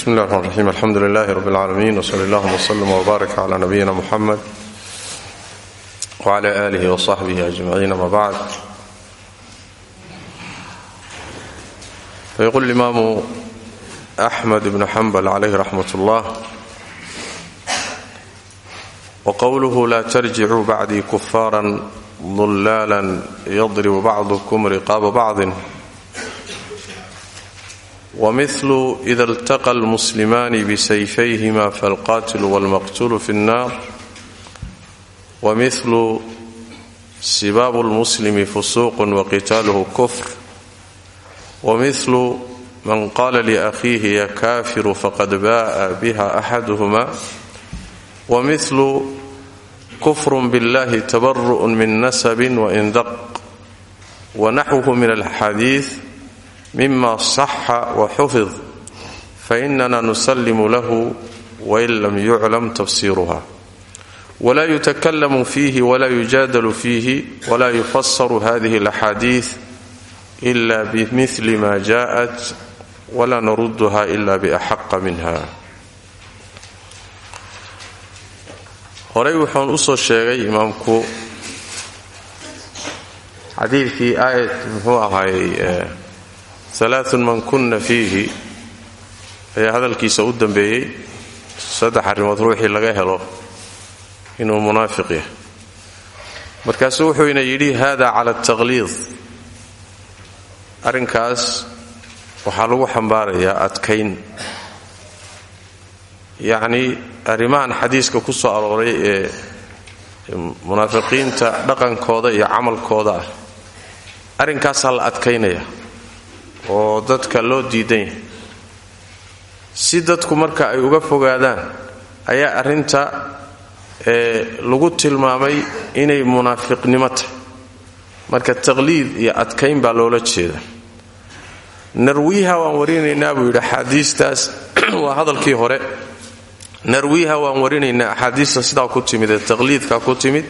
bismi llahi raxmaan raxiim alxamdu lilahi rabbi alcaalamiin wsali allahuma wslama wbaarak cala nabiyina muxamed wcala aalihi wasaxbihi ajmaciin ama bacd fayaqul limaamu axmed ibnu xambal calayhi raxmat ullah wqowluhu la tarjicuu bacdii kufaara dulaalan yadribu bacdukum riqaaba bacdin wamilu ida iltaqa almuslimaani bisayfayhima falqaatilu walmaqtuulu fi nnaar wamilu sibaabu lmuslimi fusuuqun waqitaaluhu kufr wamilu man qaala liakhiihi ya kaafiru faqad baa'a biha axaduhuma wamilu kufrun billahi tabaru'un min nasabin waindaq wanaxwuhu min alxadiid mima saxa waxufid fainana nusalimu lahu wain lam yuclam tafsiruha wla yutakalamu fiihi wla yujaadalu fiihi wla yufasaru hadihi اlaxaadiiث ila bimili ma jaءat wla naruduha ila baxaqa minha horey wuxuun usoo sheegay imaamku xadiidkii aayad muxuu ahaayey alaaun man kunna fiihi. Ayaa hadalkiisa u dambeeyey saddex arrimood ruuxii laga helo inuu munaafiq yahay. Markaasuu wuxuuna yidhi hada cala altaqliid arrinkaas waxaa lagu xambaarayaa adkayn. Yacnii arrimahan xadiiska ku soo arooray ee munaafiqiinta dhaqankooda iyo camalkooda ah arrinkaasaa la adkaynaya oo dadka loo diidan si dadku marka ay uga fogaadaan ayaa arrinta ee lagu tilmaamay inay munaafiqnimo tahay. Marka taqliid iyo adkayn baa loola jeeda. Narwiiha waan warinaynaa buu yidhi axaadiistaas waa hadalkii hore. Narwiiha waan warinaynaa axaadiista sidaa ku timid ee taqliidka ku timid.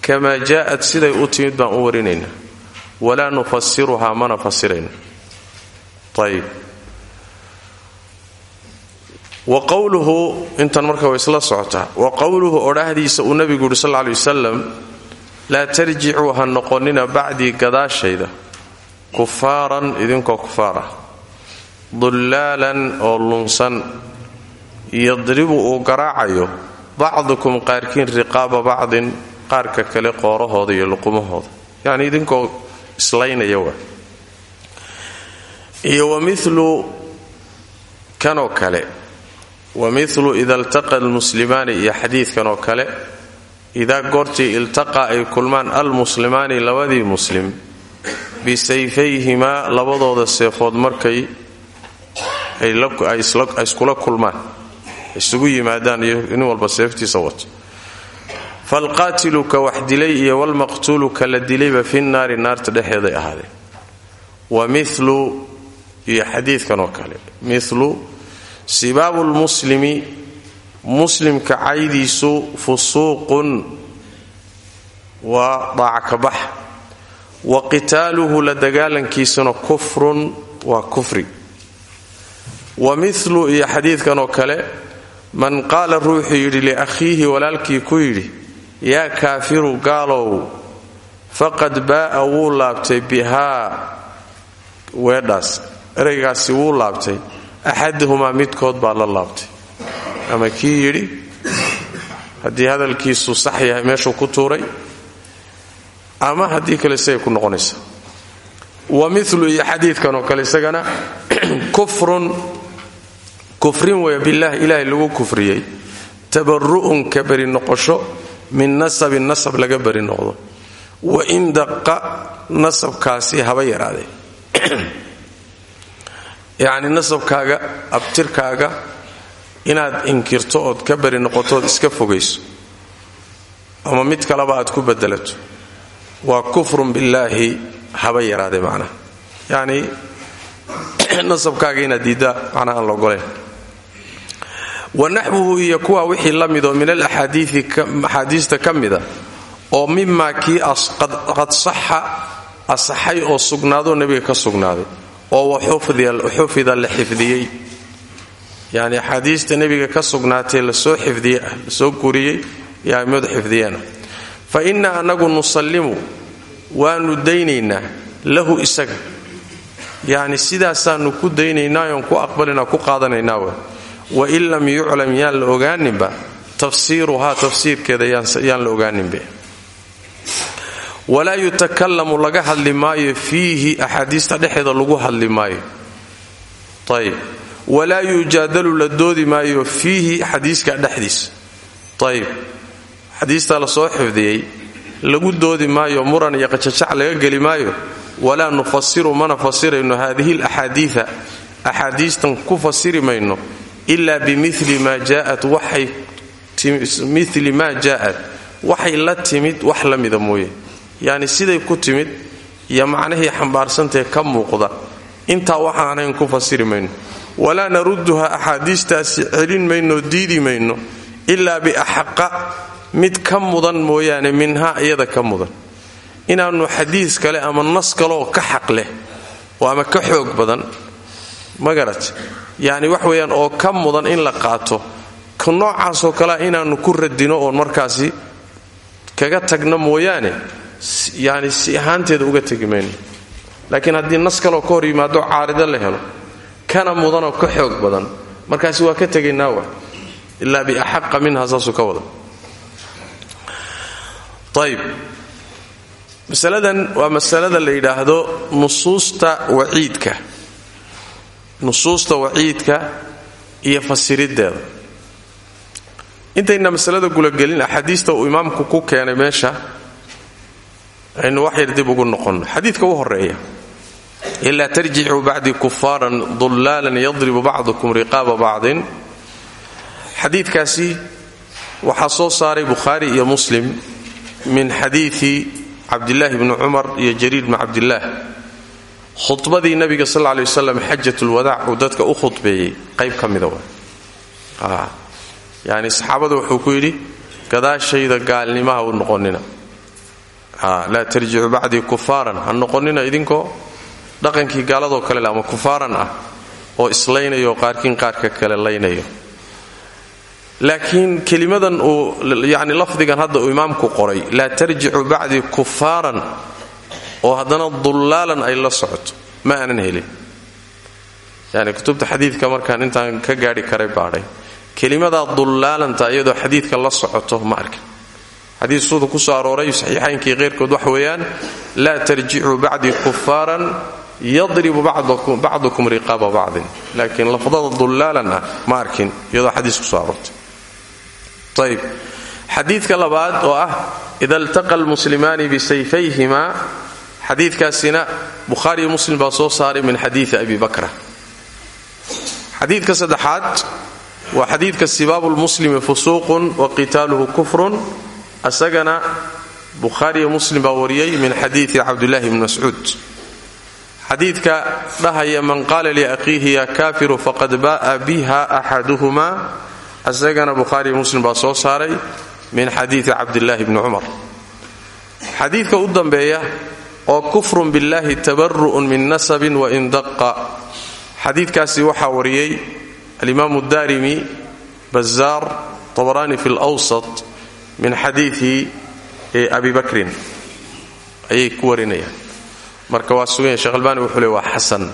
Kamaa jaa'at siday u timid baan u warinaynaa. Walaa nufasiruhaa mana fasirayno wa qowluhu intan marka way isla socotaa. Wa qowluhu odhaahdiisa uu nabigu yidhi sal ley wasalam laa tarjicuu ha noqonina bacdii gadaashayda. Kufaaran idinkoo kufaara. Dullaalan oo lunsan. Yadribu uu garaacayo. Bacdukum qaarkiin riqaaba bacdin qaarka kale qoorahooda iyo luqumahooda. Yacni idinkoo islaynaya waa iyo wamilu kanoo kale. Wamilu ida iltaqa almuslimaani iyo xadiidkanoo kale. Idaa goortii iltaqa ay kulmaan almuslimaani labadii muslim bisayfayhimaa labadooda seefood markay ay iskula kulmaan isugu yimaadaan iyo nin walba seeftiisa wato. Falqaatilu ka wax dilay iyo walmaqtuulu ka la dilayba fi naari naarta dhexeeday ahaadeen iyo xadiidkan oo kale. Milu sibaabu lmuslimi muslimka caydiisu fusuuqun waa daacakabax wa qitaaluhu la dagaalankiisuna kufrun waa kufri. Wa milu iyo xadiidkan oo kale man qaala ruuxuu yidhi liakhiihi walaalkii ku yidhi yaa kaafiru gaalow faqad baa'a wuu laabtay bihaa. Weedhaas ereygaasi wuu laabtay. Axaduhumaa midkood baa la laabtay. Ama kii yidhi haddii hadalkiisu sax yahay meeshuu ku tuuray ama haddii kale isagay ku noqonaysa. Wa milu iyo xadiidkan oo kale isagana kufrun kufrin weya billaah ilaahay lagu kufriyey. Tabaru'un ka noqosho min nasabin nasab laga beri noqdo. Wa in daqa nasabkaasi haba yaraadee yacni nasabkaaga abtirkaaga inaad inkirto ood ka beri noqotood iska fogayso. Ama mid kaleba aad ku bedelato. Waa kufrun billaahi haba yaraade macnaha. Yacni nasabkaaga inaad diiddaa macnaha aan laogoleen wa naxwuhu iyo kuwa wixii la midoo min alaxaadiii axaadiista ka mida oo mimaa kii qad saxa asaxay oo sugnaadoo nebiga ka sugnaaday oo waxufida la xifdiyey. Yani axaadiista nebiga ka sugnaatee la soo xifdiye ah la soo guriyey iyo aimadu xifdiyeena. Fa inna annagu nusallimu waanu daynaynaa lahu isaga. Yacni sidaasaanu ku daynaynaa oon ku aqbalinaa ku qaadanaynaa w wain lam yuclam yaan la ogaaninba tafsiiruhaa tafsiirkeeda yaan la ogaaninbe walaa yutakallamu laga hadli maayo fiihi axaadiista dhexeeda lagu hadli maayo. Ayb walaa yujaadalu la doodi maayo fiihi xadiiska dhexdiisa. Ayb xadiistaa la soo xifdiyey lagu doodi maayo muran iyo qajajac laga geli maayo walaa nufasiru mana fasirayno haadihi laxaadiia axaadiistan ku fasiri mayno ilaa bimili maa jaa'at. Waxay la timid wax la mida mooye yacni siday ku timid iyo macnihii xambaarsantae ka muuqda. Intaa waxaanayn ku fasiri mayno. Walaa narudduha axaadiistaasi celin mayno diidi mayno ilaa biaxaqa mid ka mudan mooyaane minhaa iyada ka mudan. Inaannu xadiis kale ama nas kaleoo ka xaq leh oo ama ka xoog badan. Magarat yacni wax weeyaan oo ka mudan in la qaato ka noocaasoo kalea inaannu ku radino oon markaasi kaga tagno mooyaane yani si ahaanteeda uga tegi laakiin haddii nas kaloo ka hor yimaado caarido la helo. Kana mudanoo ka xoog badan. Markaasi waa ka tegaynaa wa? Ilaa biaxaqa minha saasuu ka wada masaladan waa masalada la yidhaahdo nusuusta waciidka. Nusuusta waciidka iyo fasiriddeeda. Intayna masalada gulagelin axaadiista uu imaamku ku keenay meesha aynu wax yar dib ugu noqonno. Xadiidka u horreeya ilaa tarjicuu bacdii kufaaran dullaalan yadribu bacdukum riqaaba bacdin xadiidkaasi waxaa soo saaray bukhaari iyo muslim min xadiidi cabdilaahi bni cumar iyo jariir bni cabdillaah khudbadii nabiga sal lla ley waslam xajatulwadaac uu dadka u khudbeeyey qayb ka mida wa yani saxaabada wuxuu ku yidhi gadaashayda gaalnimaha u noqonina laa tarjicu bacdii kufaaran. Ha noqonina idinkoo dhaqankii gaaladoo kale ama kufaaran ah oo islaynayo qaarkiin qaarka kale laynayo. Laakiin kelimadan uu yani lafdigan hadda uu imaamku qoray laa tarjicu bacdii kufaaran oo haddana dullaalan ay la socoto ma aanan helin. Yani kutubta xadiidka markaan intaan ka gaadhi karay baadhay kelimadaa dullaalanta iyadoo xadiidka la socoto ma arkin xadiid suuda ku soo arooray saxiixaynkii keyrkood waxa weeyaan laa tarjicuu bacdii kufaaran yadribu bacdukum riqaaba bacdin. Laakiin lafdada dullaalan ah ma arkin iyadoo xadiis ku soo aroortay. Ayb xadiidka labaad oo ah ida altaqa almuslimaani bisayfayhimaa xadiidkaasina bukhaariyo muslim baa soo min xadiidi abi bakra xadiidka saddexaad waa xadiidka sibaabu lmuslimi fusuuqun wa qitaaluhu kufrun asagana bukhaariyo muslim baa wariyey min xadiidi cabdulahi bni mascuud. Xadiidka dhahaya man qaala liakhiihi ya kaafiru faqad ba'a biha axaduhuma. Asagana bukhaariyo muslim baa soo saaray min xadiidi cabdillaahi bni cumar. Xadiidka u dambeeya oo kufrun billahi tabaru'un min nasabin wain daqa xadiidkaasi waxaa wariyey alimaamu daarimi bazaar tabaraani fi lwsat min xadiidi abi bakrin. Ayay ku warinayaan. Marka waa sugan yahy shekh albani wuxuu leey waa xasan.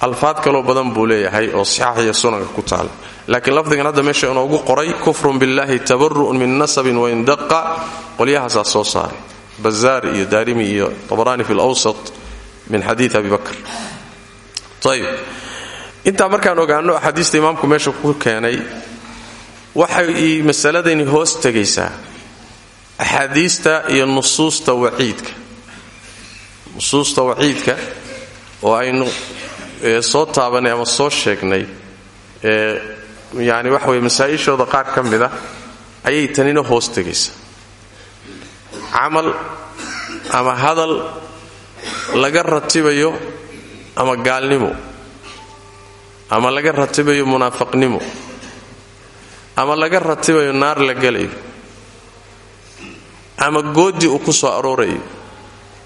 Alfaad kaloo badan buu leeyahay oo saxaax iyo sunanka ku taala laakiin lafdigan hadda meesha inoogu qoray kufrun billahi tabaru'un min nasabin wain daqa qolyahaasaa soo saaray bazaar iyo daarimi iyo tabaraani fi lwsat min xadiidi abi bakr. Ayb intaa markaan ogaano axaadiista imaamku meesha ku keenay waxay masaladani hoos tegaysaa axaadiista iyo nusuusta waciidka. Nusuusta waciidka oo aynu soo taabanay ama soo sheegnay ee yani waxa weye masaa-ishooda qaar ka mid a ayay tanina hoos tegaysaa. Camal ama hadal laga ratibayo ama gaalnimo ama laga ratibayo munaafaqnimo ama laga ratibayo naar la gelayo ama goodi uu ku soo aroorayo.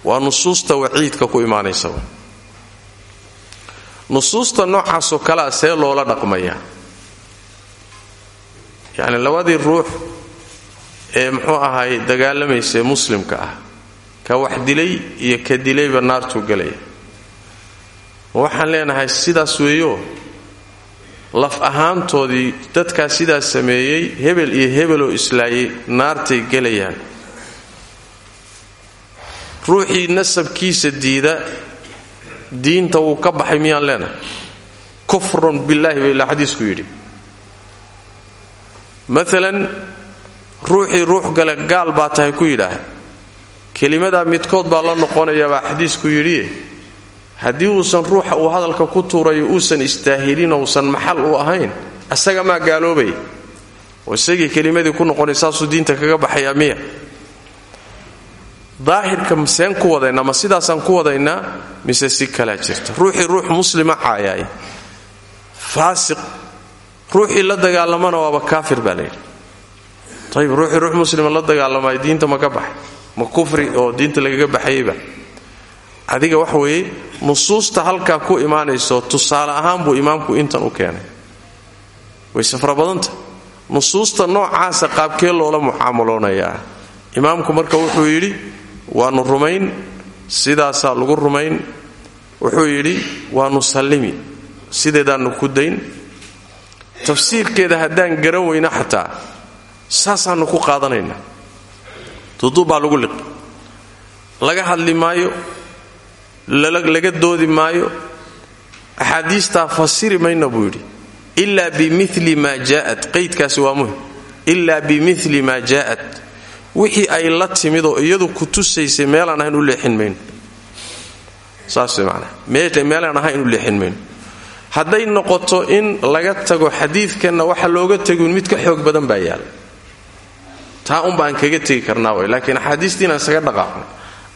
Waa nusuusta waciidka ku imaanaysaba nusuusta noocaasoo kalea see loola dhaqmayaa yacni labadii ruux ee muxuu ahaay dagaalamaysa muslimka ah. Ka wax dilay iyo ka dilayba naartuu gelaya waxaan leenahay sidaas weeyo laf ahaantoodii dadkaa sidaas sameeyey hebel iyo hebeloo islaayay naartay gelayaan. Ruuxii nasabkiisa diida diinta wuu ka baxay miyaan leenahay? Kufrun billaahi ba ilaa xadiisku yidhi. Maalan ruuxii ruux gale gaal baa tahay ku yidhaah kelimadaa midkood baa la noqonaya baa xadiisku yidhi haddii uusan ruuxa uu hadalka ku tuurayo uusan istaahilin uusan maxal u ahayn isaga maa gaaloobay? Oo isagii ku noqonay saasuu diinta kaga baxayaa miya. Daahirka maseen ku wadaynaa ma sidaasaan ku wadaynaa mise si kalaa jirta. Ruuxii ruux muslima caayaay. Faasiq ruuxii la dagaalamana waaba kaafir baa layidhi ayib ruux muslima la dagaalamay diinta ma ka baxay. Ma kufri oo diinta lagaga baxayeyba adiga waxa weeye nusuusta halkaa ku imaanayso tusaale ahaan buu imaamku intan u keenay. Wayse fara badanta. Nusuusta noocaasa qaabkee loola mucaamaloonayaa imaamku marka wuxuu yidhi waannu rumayn sidaasaa lagu rumayn. Wuxuu yidhi waannu sallimi sideedaannu ku dayn. Tafsiirkeeda haddaan garan weyna xataa saasaannu ku qaadanaynaa duduub baa lagu liqi. Laga hadli maayo laga doodi maayo axaadiistaa fasiri mayna buu yidhi ilaa bimili maa jaa'at. Qaydkaasi waa muhiim. Ilaa bimili maa jaa'at. Wixii ay la timid oo iyadu ku tusaysay meelaan ahayn u leexin mayno. Saas way macnaa. Meelaan ahayn u leexin mayno. Hadday noqoto in laga tago xadiidkanna waxa looga tegun mid ka xoog badan baa yaalla taa unbaan kaga tegi karnaa way laakiin axaadiistii isaga dhaqaaqno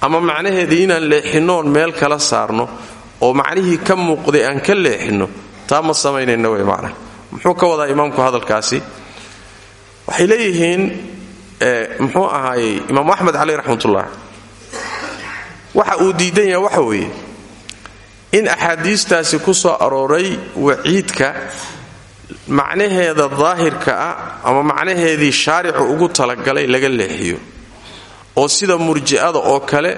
ama macnaheedii inaan leexinnoon meel kala saarno oo macnihii ka muuqday aan ka leexinno taa ma samaynayna wey macnaha muxuu ka wadaa imaamku hadalkaasi? Waxay leeyihiin muxuu ahaayey imaamu axmed caleyh raxmatullah. Waxa uu diidan yahay waxa weeye in axaadiistaasi ku soo arooray waciidka macnaheeda daahirka ah ama macnaheedii shaaricu ugu talagalay laga leexiyo oo sida murji'ada oo kale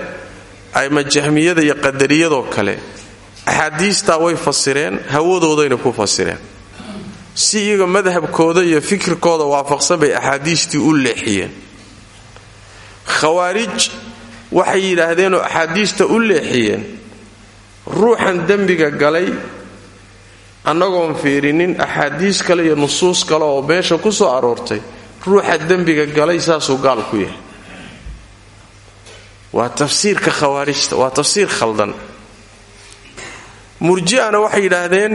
ama jahmiyada iyo qadariyadoo kale axaadiistaa way fasireen hawadoodayna ku fasireen. Si iyaga madhabkooda iyo fikirkooda waafaqsan bay axaadiistii u leexiyeen. Khawaarij waxay yidhaahdeenoo axaadiista u leexiyeen ruuxan dembiga galay annagoon fiirinin axaadiis kale iyo nusuus kale oo meesha ku soo aroortay ruuxa dembiga galay saasuu gaal ku yahay waa tafsiirka khawaarijta waa tafsiir khaldan. Murji'ana waxay yidhaahdeen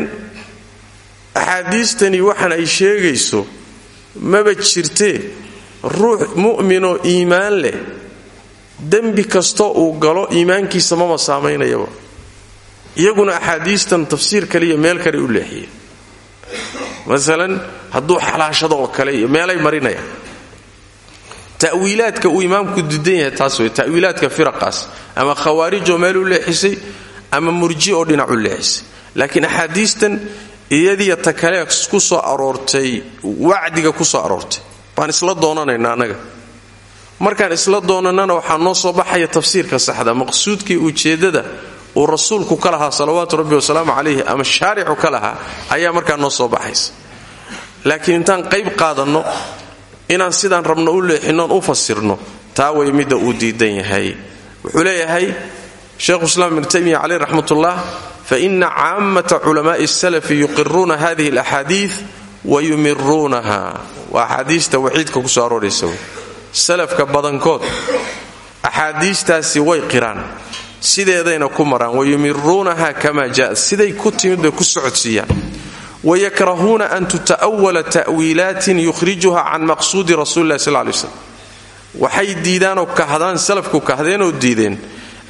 axaadiistani waxan ay sheegayso maba jirtee ruux mu'minoo iimaan leh. Dembi kastoo uu galo iimaankiisa mama saamaynayaba. Iyaguna axaadiistan tafsiir kale iyo meel kale u leexiyeen. Masalan hadduu xalaashado oo kale iyo meelay marinayaan ta'wiilaadka uu imaamku didan yahay taas wey ta'wiilaadka firaqaas. Ama khawaarijoo meel u leexisay ama murji oo dhinac u leexisay. Laakiin axaadiistan iyadiyo ta kale ku soo aroortay wacdiga ku soo aroortay. Baan isla doonanaynaa annaga markaan isla doonanana waxaa noo soo baxaya tafsiirka saxda maqsuudkii ujeeddada uu rasuulku ka lahaa salawaatu rabbi wasalaamu calayhi ama shaaricu ka lahaa ayaa markaa noo soo baxaysa. Laakiin intaan qayb qaadanno inaan sidaan rabno u leexinnoon u fasirno taa way midda uu diidan yahay. Wuxuu leeyahay sheikhuislaam ibnu taymiya caleyh raxmatullah faina caamata culamaai salafi yuqiruuna hadihi alaxaadiid wa yumiruunaha waa axaadiista waciidka ku soo arooraysa salafka badankood axaadiistaasi way qiraan sideedayna ku maraan wayumiruunaha kama jaat siday ku timid bay ku socodsiiyaan wayakrahuuna an tuta'wala ta'wiilaatin yukhrijuha can maqsuudi rasuli lah sal lay slam waxay diidaanoo kahdaan salafku kahdeenoo diideen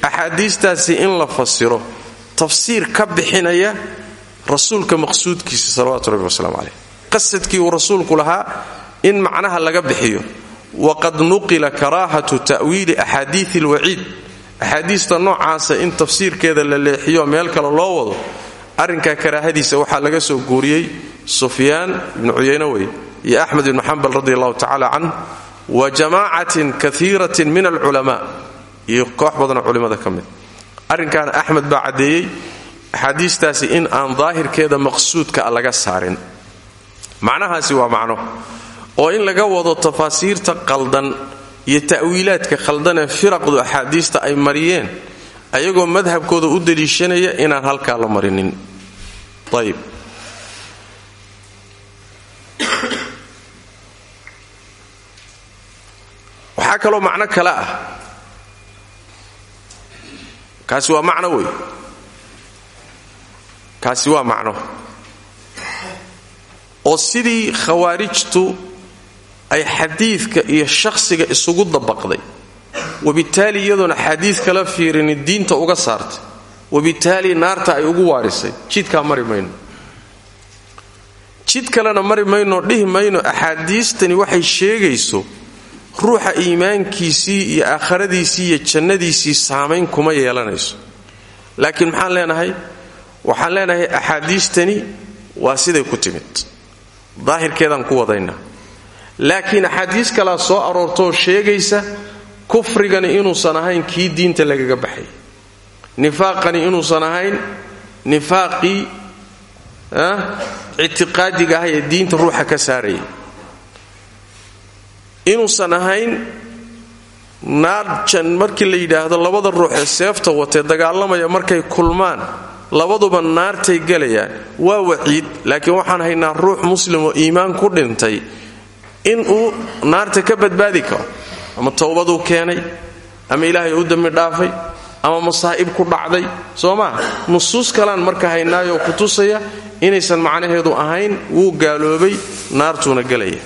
axaadiistaasi in la fasiro tafsiir ka bixinaya rasuulka maqsuudkiisa salawatu rabbi wasalaamu caleyh qasadkii uu rasuulku lahaa in macnaha laga bixiyo waqad nuqila karaahatu ta'wiili axaadiii alwaciid axaadiista noocaasa in tafsiirkeeda la leexiyo meel kale loo wado arrinkaa karaahadiisa waxaa laga soo guuriyey sufyaan ibnu cuyayne wey iyo axmed ibnu xambal radi allahu tacala canh wa jamaacatin kaiiratin min alculamaa iyo koox badanoo culimmada ka mid. Arrinkan axmed baa caddeeyey axaadiistaasi in aan daahirkeeda maqsuudka a laga saarin. Macnahaasi waa macno oo in laga wado tafaasiirta qaldan iyo ta'wiilaadka khaldan ee firaqdu axaadiista ay mariyeen ayagoo madhabkooda u deliishanaya inaan halkaa la marinin. Ayib waxaa kaloo macno kale ah. Kaasi waa macno wey kaasi waa macno. Oo sidii khawaarijtu ay xadiidka iyo shakhsiga isugu dabaqday wabitaali iyadoona xadiid kala fiirinin diinta uga saartay. Wabitaali naarta ay ugu waadhisay jidkaa mari mayno. Jid kalena mari mayno dhihi mayno axaadiistani waxay sheegayso ruuxa iimaankiisii iyo aakhiradiisii iyo jannadiisii saamayn kuma yeelanayso. Laakiin maxaan leenahay? Waxaan leenahay axaadiistani waa siday ku timid. Daahirkeedaan ku wadaynaa. Laakiin axaadiis kalaa soo aroortoo sheegaysa kufrigani inuusan ahayn kii diinta lagaga baxay. Nifaaqani inuusan ahayn nifaaqii ictiqaadiga ah ee diinta ruuxa ka saaraya inuusan ahayn naar jan markii la yidhaahdo labada ruux ee seefta watee dagaalamaya markay kulmaan labaduba naartay gelayaan waa waciid laakiin waxaan haynaa ruux muslim oo iimaan ku dhintay inuu naarta ka badbaadi karo ama towbaduu keenay ama ilaahay u dambi dhaafay ama masaa'ib ku dhacday soo maa nusuus kalaan marka haynaayoo ku tusaya inaysan macnaheedu ahayn wuu gaaloobay naartuuna gelaya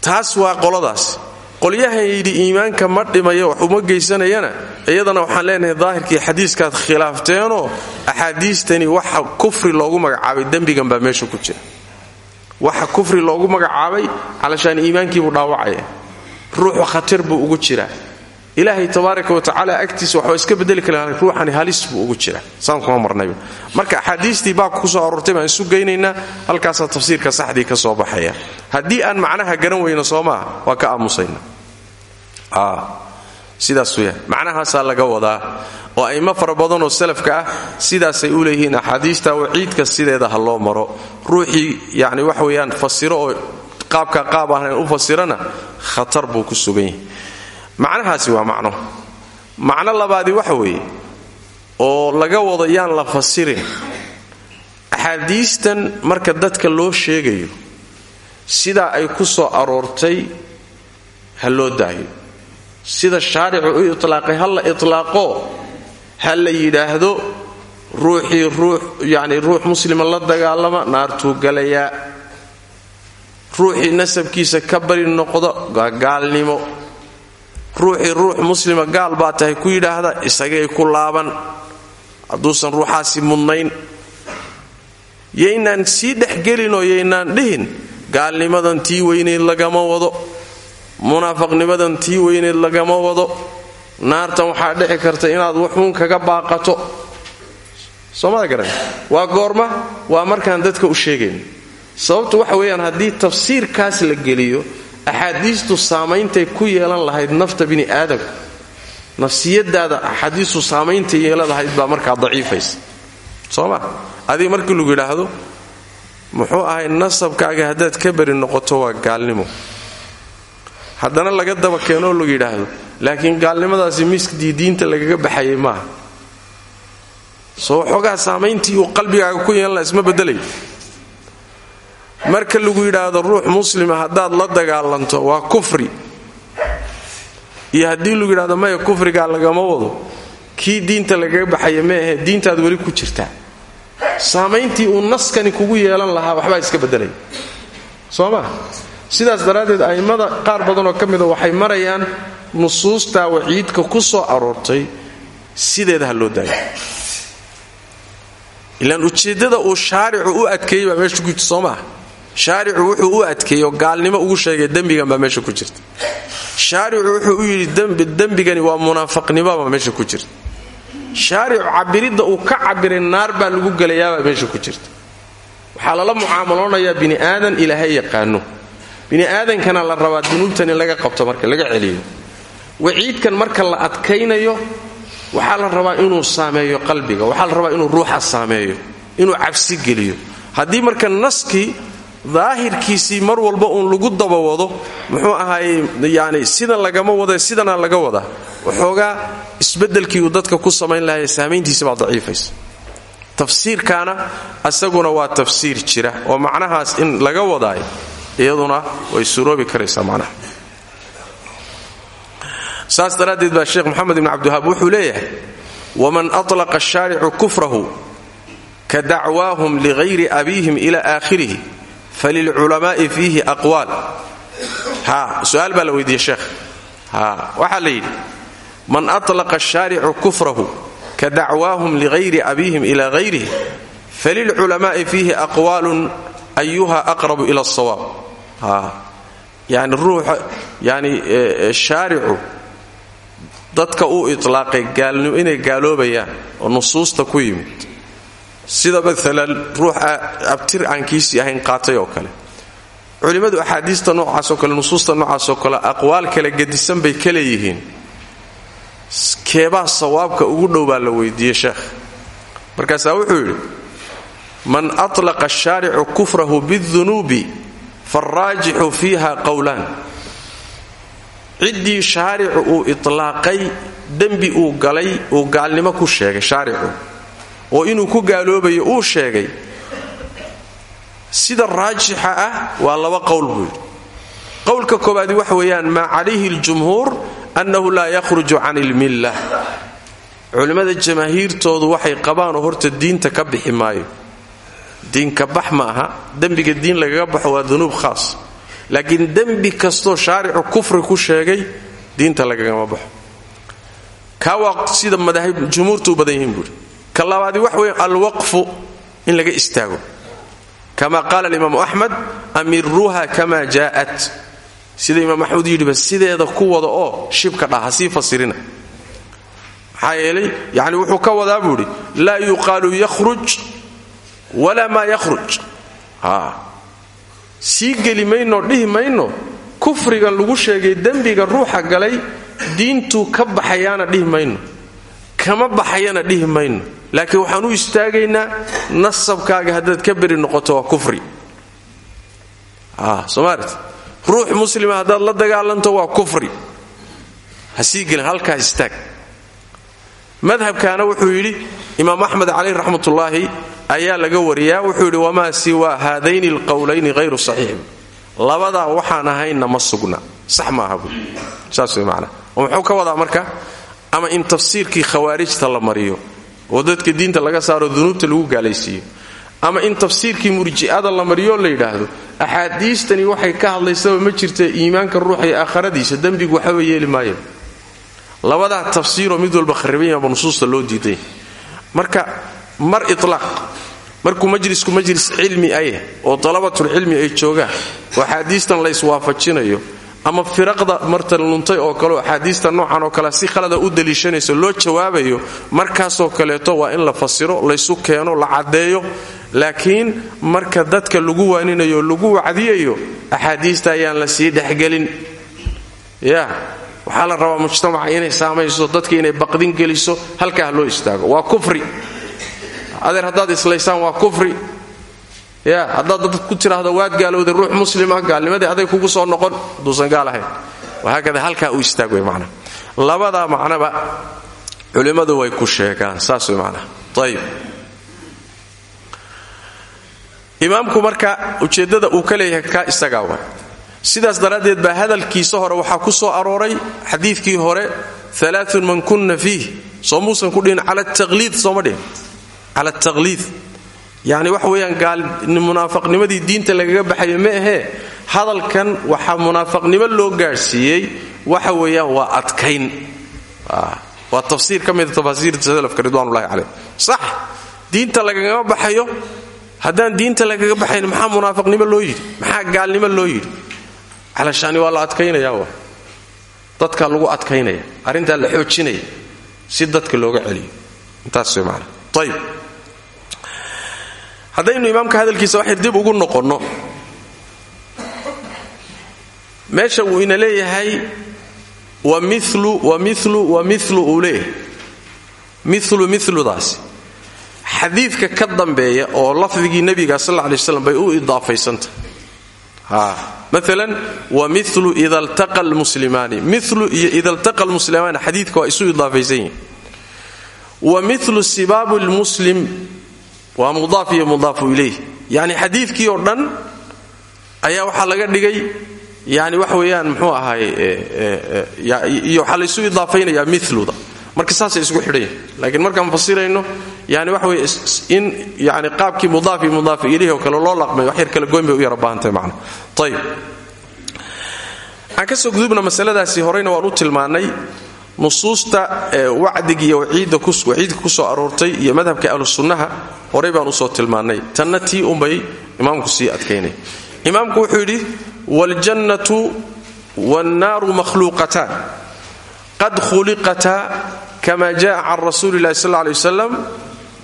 taas waa qoladaas. Qolyahan iimaanka ma dhimaya wax uma geysanayana iyadana waxaan leenahay daahirkii xadiiskaad khilaafteenoo axaadiistani waxa kufri loogu magacaabay dembigan baa meesha ku jira. Waxa kufri loogu magacaabay calashaan iimaankiibuu dhaawacaya ruuxu khatar buu ugu jiraa ilaahay tabaaraka wa tacaala agtiisa waxba iska bedeli kara ruuxani halis buu ugu jira. Saan kuma marnayba. Marka axaadiistii baabka ku soo aroortay baan isu geynaynaa halkaasaa tafsiirka saxdii ka soo baxaya. Haddii aan macnaha garan weyno soo maaha waa ka aamusayna. Sidaas weyaan macnahaasaa laga wadaa. Oo a'immo fara badanoo salafka ah sidaasay u leeyihiin axaadiista waciidka sideeda loo maro. Ruuxii yacni wax weeyaan fasiro qaabka qaab ahnayn u fasirana khatar buu ku sugan yahay. Macnahaasi waa macno. Macno labaadii waxa weeye oo laga wado yaan la fasirin axaadiistan marka dadka loo sheegayo sidaa ay ku soo aroortay ha loo daayo. Sida shaaricu u itlaaqay ha la itlaaqo ha la yidhaahdo ruuxii ruux yacni ruux muslima la dagaalama naartuu galayaa ruuxii nasabkiisa ka bari noqdo waa gaalnimo. Ruuxii ruux muslima gaal baa tahay ku yidhaahda isagay ku laaban. Hadduusan ruuxaasi mudnayn. Yaynaan sii dhexgelinoo yaynaan dhihin gaalnimadan tii weyneyd lagama wado. Munaafaqnimadan tii weyneyd lagama wado. Naartan waxaa dhici karta inaad wuxuun kaga baaqato. Soomada waa goorma? Waa markaan dadka u sheegayn sababtu waxa weeyaan haddii tafsiirkaas la geliyo axaadiistu saameyntay ku yeelan lahayd nafta bini aadamka nafsiyadaada axaadiistu saamaynta yeelan lahayd baa markaa daciifaysa. Sooma adiga markii lagu yidhaahdo muxuu ahay nasabkaaga haddaad ka beri noqoto waa gaalnimo. Haddana laga daba keenoo lagu yidhaahdo laakiin gaalnimadaasi miskdii diinta lagaga baxayay maaha. Soo waxoogaa saamayntii uu qalbigaaga ku yeelan laha isma bedelay marka lagu yidhaahdo ruux muslima haddaad la dagaalanto waa kufri. Iyo haddii lagu yidhahdo maya kufrigaa lagama wado. Kii diinta lagaga baxaya ma diintaad weli ku jirtaa. Saamayntii uu naskani kugu yeelan lahaa waxbaa iska bedelaya soo ma? Sidaas daraaddeed a'immada qaar badanoo ka mida waxay marayaan nusuustaa waciidka ku soo aroortay sideeda ha loo daayo. Ilaan ujeeddada uu shaaricu u adkeeyey baa meesha ku jirta. Soo shaaricu wuxuu u adkeeyo gaalnimo ugu sheegay dembigan baa meesha ku jirta. Shaaricu wuxuu u yidhi dembigani waa munaafaqnimo baa meesha ku jirta. Shaaricu cabiridda uu ka cabiray naar baa lagu gelayaabaa meesha ku jirta. Waxaa lala mucaamaloonayaa bini aadan ilaahay yaqaano. Bini aadankana la rabaa dunuubtan laga qabto marka laga celiyo. Waciidkan marka la adkaynayo waxaa la rabaa inuu saameeyo qalbiga waxaa la rabaa inuu ruuxa saameeyo inuu cabsi geliyo. Haddii marka naskii daahirkiisii mar walba uun lagu dabawado muxuu ahaaye yani sidan lagama wada sidana laga wadaa waxoogaa isbeddelkii uu dadka ku samayn lahay saamayntiisa baa daciifaysa. Tafsiirkaana asaguna waa tafsiir jira oo macnahaas in laga wadaayo iyaduna way suroobi karaysaa macnaha. Saas daraaddeed baa sheekh moxamed ibn cabdiwahaab wuxuu leeyahay waman atlaqa ashaaricu kufrahu ka dacwaahum ligayri ila aakhirihi falilculamaa'i fiihi aqwaal su'aal baa la weydiiyey sheekh waxaa la yidhi man atlaqa ashaaricu kufrahu ka dacwaahum ligayri abiihim ila hayrihi falilculamaa'i fiihi aqwaalun ayuha aqrabu ila asawaab yani ruuxa yani shaaricu dadka uu itlaaqay gaalnimo inay gaaloobayaan oo nusuusta ku yimid sida maalan ruux abtir aan kiisii ahayn qaatay oo kale. Culimmadu axaadiista noocaasoo kale nusuusta noocaasoo kale aqwaal kala gedisan bay ka leeyihiin. Keebaa sawaabka ugu dhow baa la weydiiyey sheekh. Markaasaa wuxuu yidhi man atlaqa ashaaricu kufrahu bidunuubi faaraajixu fiiha qowlaan ciddii shaaricu uu itlaaqay dembi uu galay uu gaalnimo ku sheegay shaaricu oo inuu ku gaaloobayo uu sheegay sida raajixa ah waa laba qowl buu yidhi. Qowlka koobaadi waxa weeyaan maa calayhi aljumhuur annahu laa yakhruju can ilmillah culimmada jamaahiirtoodu waxay qabaanoo horta diinta ka bixi maayo. Diinka bax ma dembiga diin lagaga baxo waa dunuub khaas. Laakiin dembi kastoo shaaricu kufri ku sheegay diinta lagagama baxo. Kaa waa sida madaahib jumhuurta badan yihiin buuri ka labaadi wax weya alwaqfu in laga istaago. Kama qaala alimaamu axmed amiruuha kama jaa'at. Sida imaam axmed yidhiba sideeda ku wada oo shibka dhah fasirina. Maxaa yeelay wuxuu ka wadaa buu idhi laa yuqaalu yakhruj walaa maa yakhruj. Sii geli mayno dhihi mayno kufrigan lagu sheegay dembiga ruuxa galay diintuu ka baxayaana dhihi mayno kama baxayana dhihi mayno. Laakiin waxaan u istaagaynaa nasabkaaga haddaad ka beri noqoto waa kufri. Somaart ruux muslima haddaad la dagaalanto waa kufri. Ha sii gelin istaag. Madhabkaana wuxuu yidhi imaam axmed caleyh raxmatullaahi ayaa laga wariyaa wuxuu yidhi wamaa siwaa haadayni alqowlayni hayru saxiix labadaa waxaan ahaynna ma sugna. Sax maaha buu saas way macnaa. Ka wadaa marka ama in tafsiirkii khawaarijta la mariyo oo dadka diinta laga saaro dunuubta lagu gaalaysiiyo ama in tafsiirkii murji'ada la mariyo la yidhaahdo axaadiistani waxay ka hadlaysaba ma jirta iimaanka ruuxa iyo aakharadiisa dembigu waxaba yeeli maayo. Labadaa tafsiiroo mid walba kharibanyaaba nusuusta loo diiday. Marka mar itlaaq markuu majlisku majlis cilmi ayah oo dalabatulcilmi ay joogaan oo axaadiistan la iswaafajinayo ama firaqda martan luntay oo kale oo axaadiista noocan oo kale si khalada u daliishanayso loo jawaabayo markaasoo kaleeto waa in la fasiro laysu keeno la caddeeyo. Laakiin marka dadka lagu waaninayo lagu wacdiyayo axaadiista ayaan la sii dhexgelin. Ya waxaa la rabaa mujtamaca inay saamayso dadka inay baqdin geliso halkaa ha loo istaago. Waa kufri. Adeer haddaad islaysaan waa kufri ya haddaad dad ku tiraahdo waad gaalowday ruux muslima gaalnimadii aday kugu soo noqon hadduusan gaal ahayn. Wahaakada halkaa u istaag wey macnaa labadaa macnaba culimmadu way ku sheegaan saas way macnaa ayib imaamku marka ujeeddada uu ka leeyahay kaa isagaa wa sidaas daraaddeed baa hadalkiisa hore waxaa ku soo arooray xadiidkii hore alaaun man kunna fiih. Soo muusan ku dhihin cala taqliid sooma dhihin. Cala yacni waxa weeyaan munaafaqnimadii diinta lagaga baxayo ma ahee hadalkan waxaa munaafaqnimo loo gaadhsiiyey waxa weeyaan waa adkayn. Waa tafsiir ka mida tafaasiirta salafka ridwanullahi caleyh diinta lagagama baxayo haddaan diinta lagaga baxayn maxaa munaafaqnimo loo yidhi? Maxaa gaalnimo loo yidhi? Calashaani waa la adkaynaya wa? Dadka lagu adkaynaya arrintaa la xoojinaya si dadka looga celiyo. Intaas way ayib haddaynu imaamka hadalkiisa waxyar dib ugu noqonno. Meesha wuu ina leeyahay wa milu wa milu wa milu uu leeyahay. Milu miludaasi xadiidka ka dambeeya oo lafdigii nebiga sal lla alay bay u idaafaysantah maalan wa milu ida ltaqa lmuslimaani milu iyo ida ltaqa lmuslimaani xadiidka waa isu idaafaysan wa milu sibaabu lmuslim waa mudaaf iyo mudaafu ilayh. Yani xadiidkii oo dhan ayaa waxaa laga dhigay yani wax weeyaan mxuu ahaay iyo waxaa laysu idaafaynaya miluda marka saasay isgu xidhan yahin laakiin markaan fasirayno yani waxa weye in yani qaabkii mudaaf iyo mudaaf ilayh oo kale loo laqmay wax yar kale goyn u yara baahantahay macna. Ayib aan gudubna masaladaasi horeyna waan u tilmaannay nusuusta wacdiga iyo waciidka ku soo aroortay iyo madhabka ahlusunnaha horey baan u soo tilmaannay tanna tii unbay imaamku sii adkaynay imaamku wuxuu yidhi waljannatu wannaaru makhluuqataan. Qad khuliqataa kama jaa can rasuuli illahi sal lay wasalam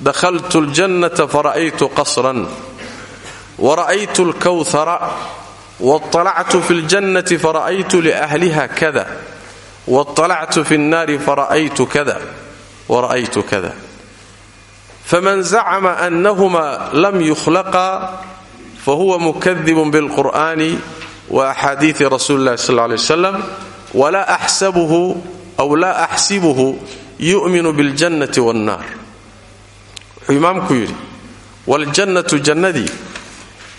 dakhaltu ljannata fara'aytu qasran wara'aytu lkawhara waطalactu fi ljannati fara'aytu liahliha kada waطalactu fi nnaari fara'aytu kada wara'aytu kada faman zacma anahuma lam yukhlaqaa fahuwa mukadibun bilqur'ani wa axaadiidi rasuli illahi sal lla lay wasalam walaa axsabuhu aw laa axsibuhu yu'minu biاljannati waannaar wuxuu imaamku yidhi waljannatu jannadii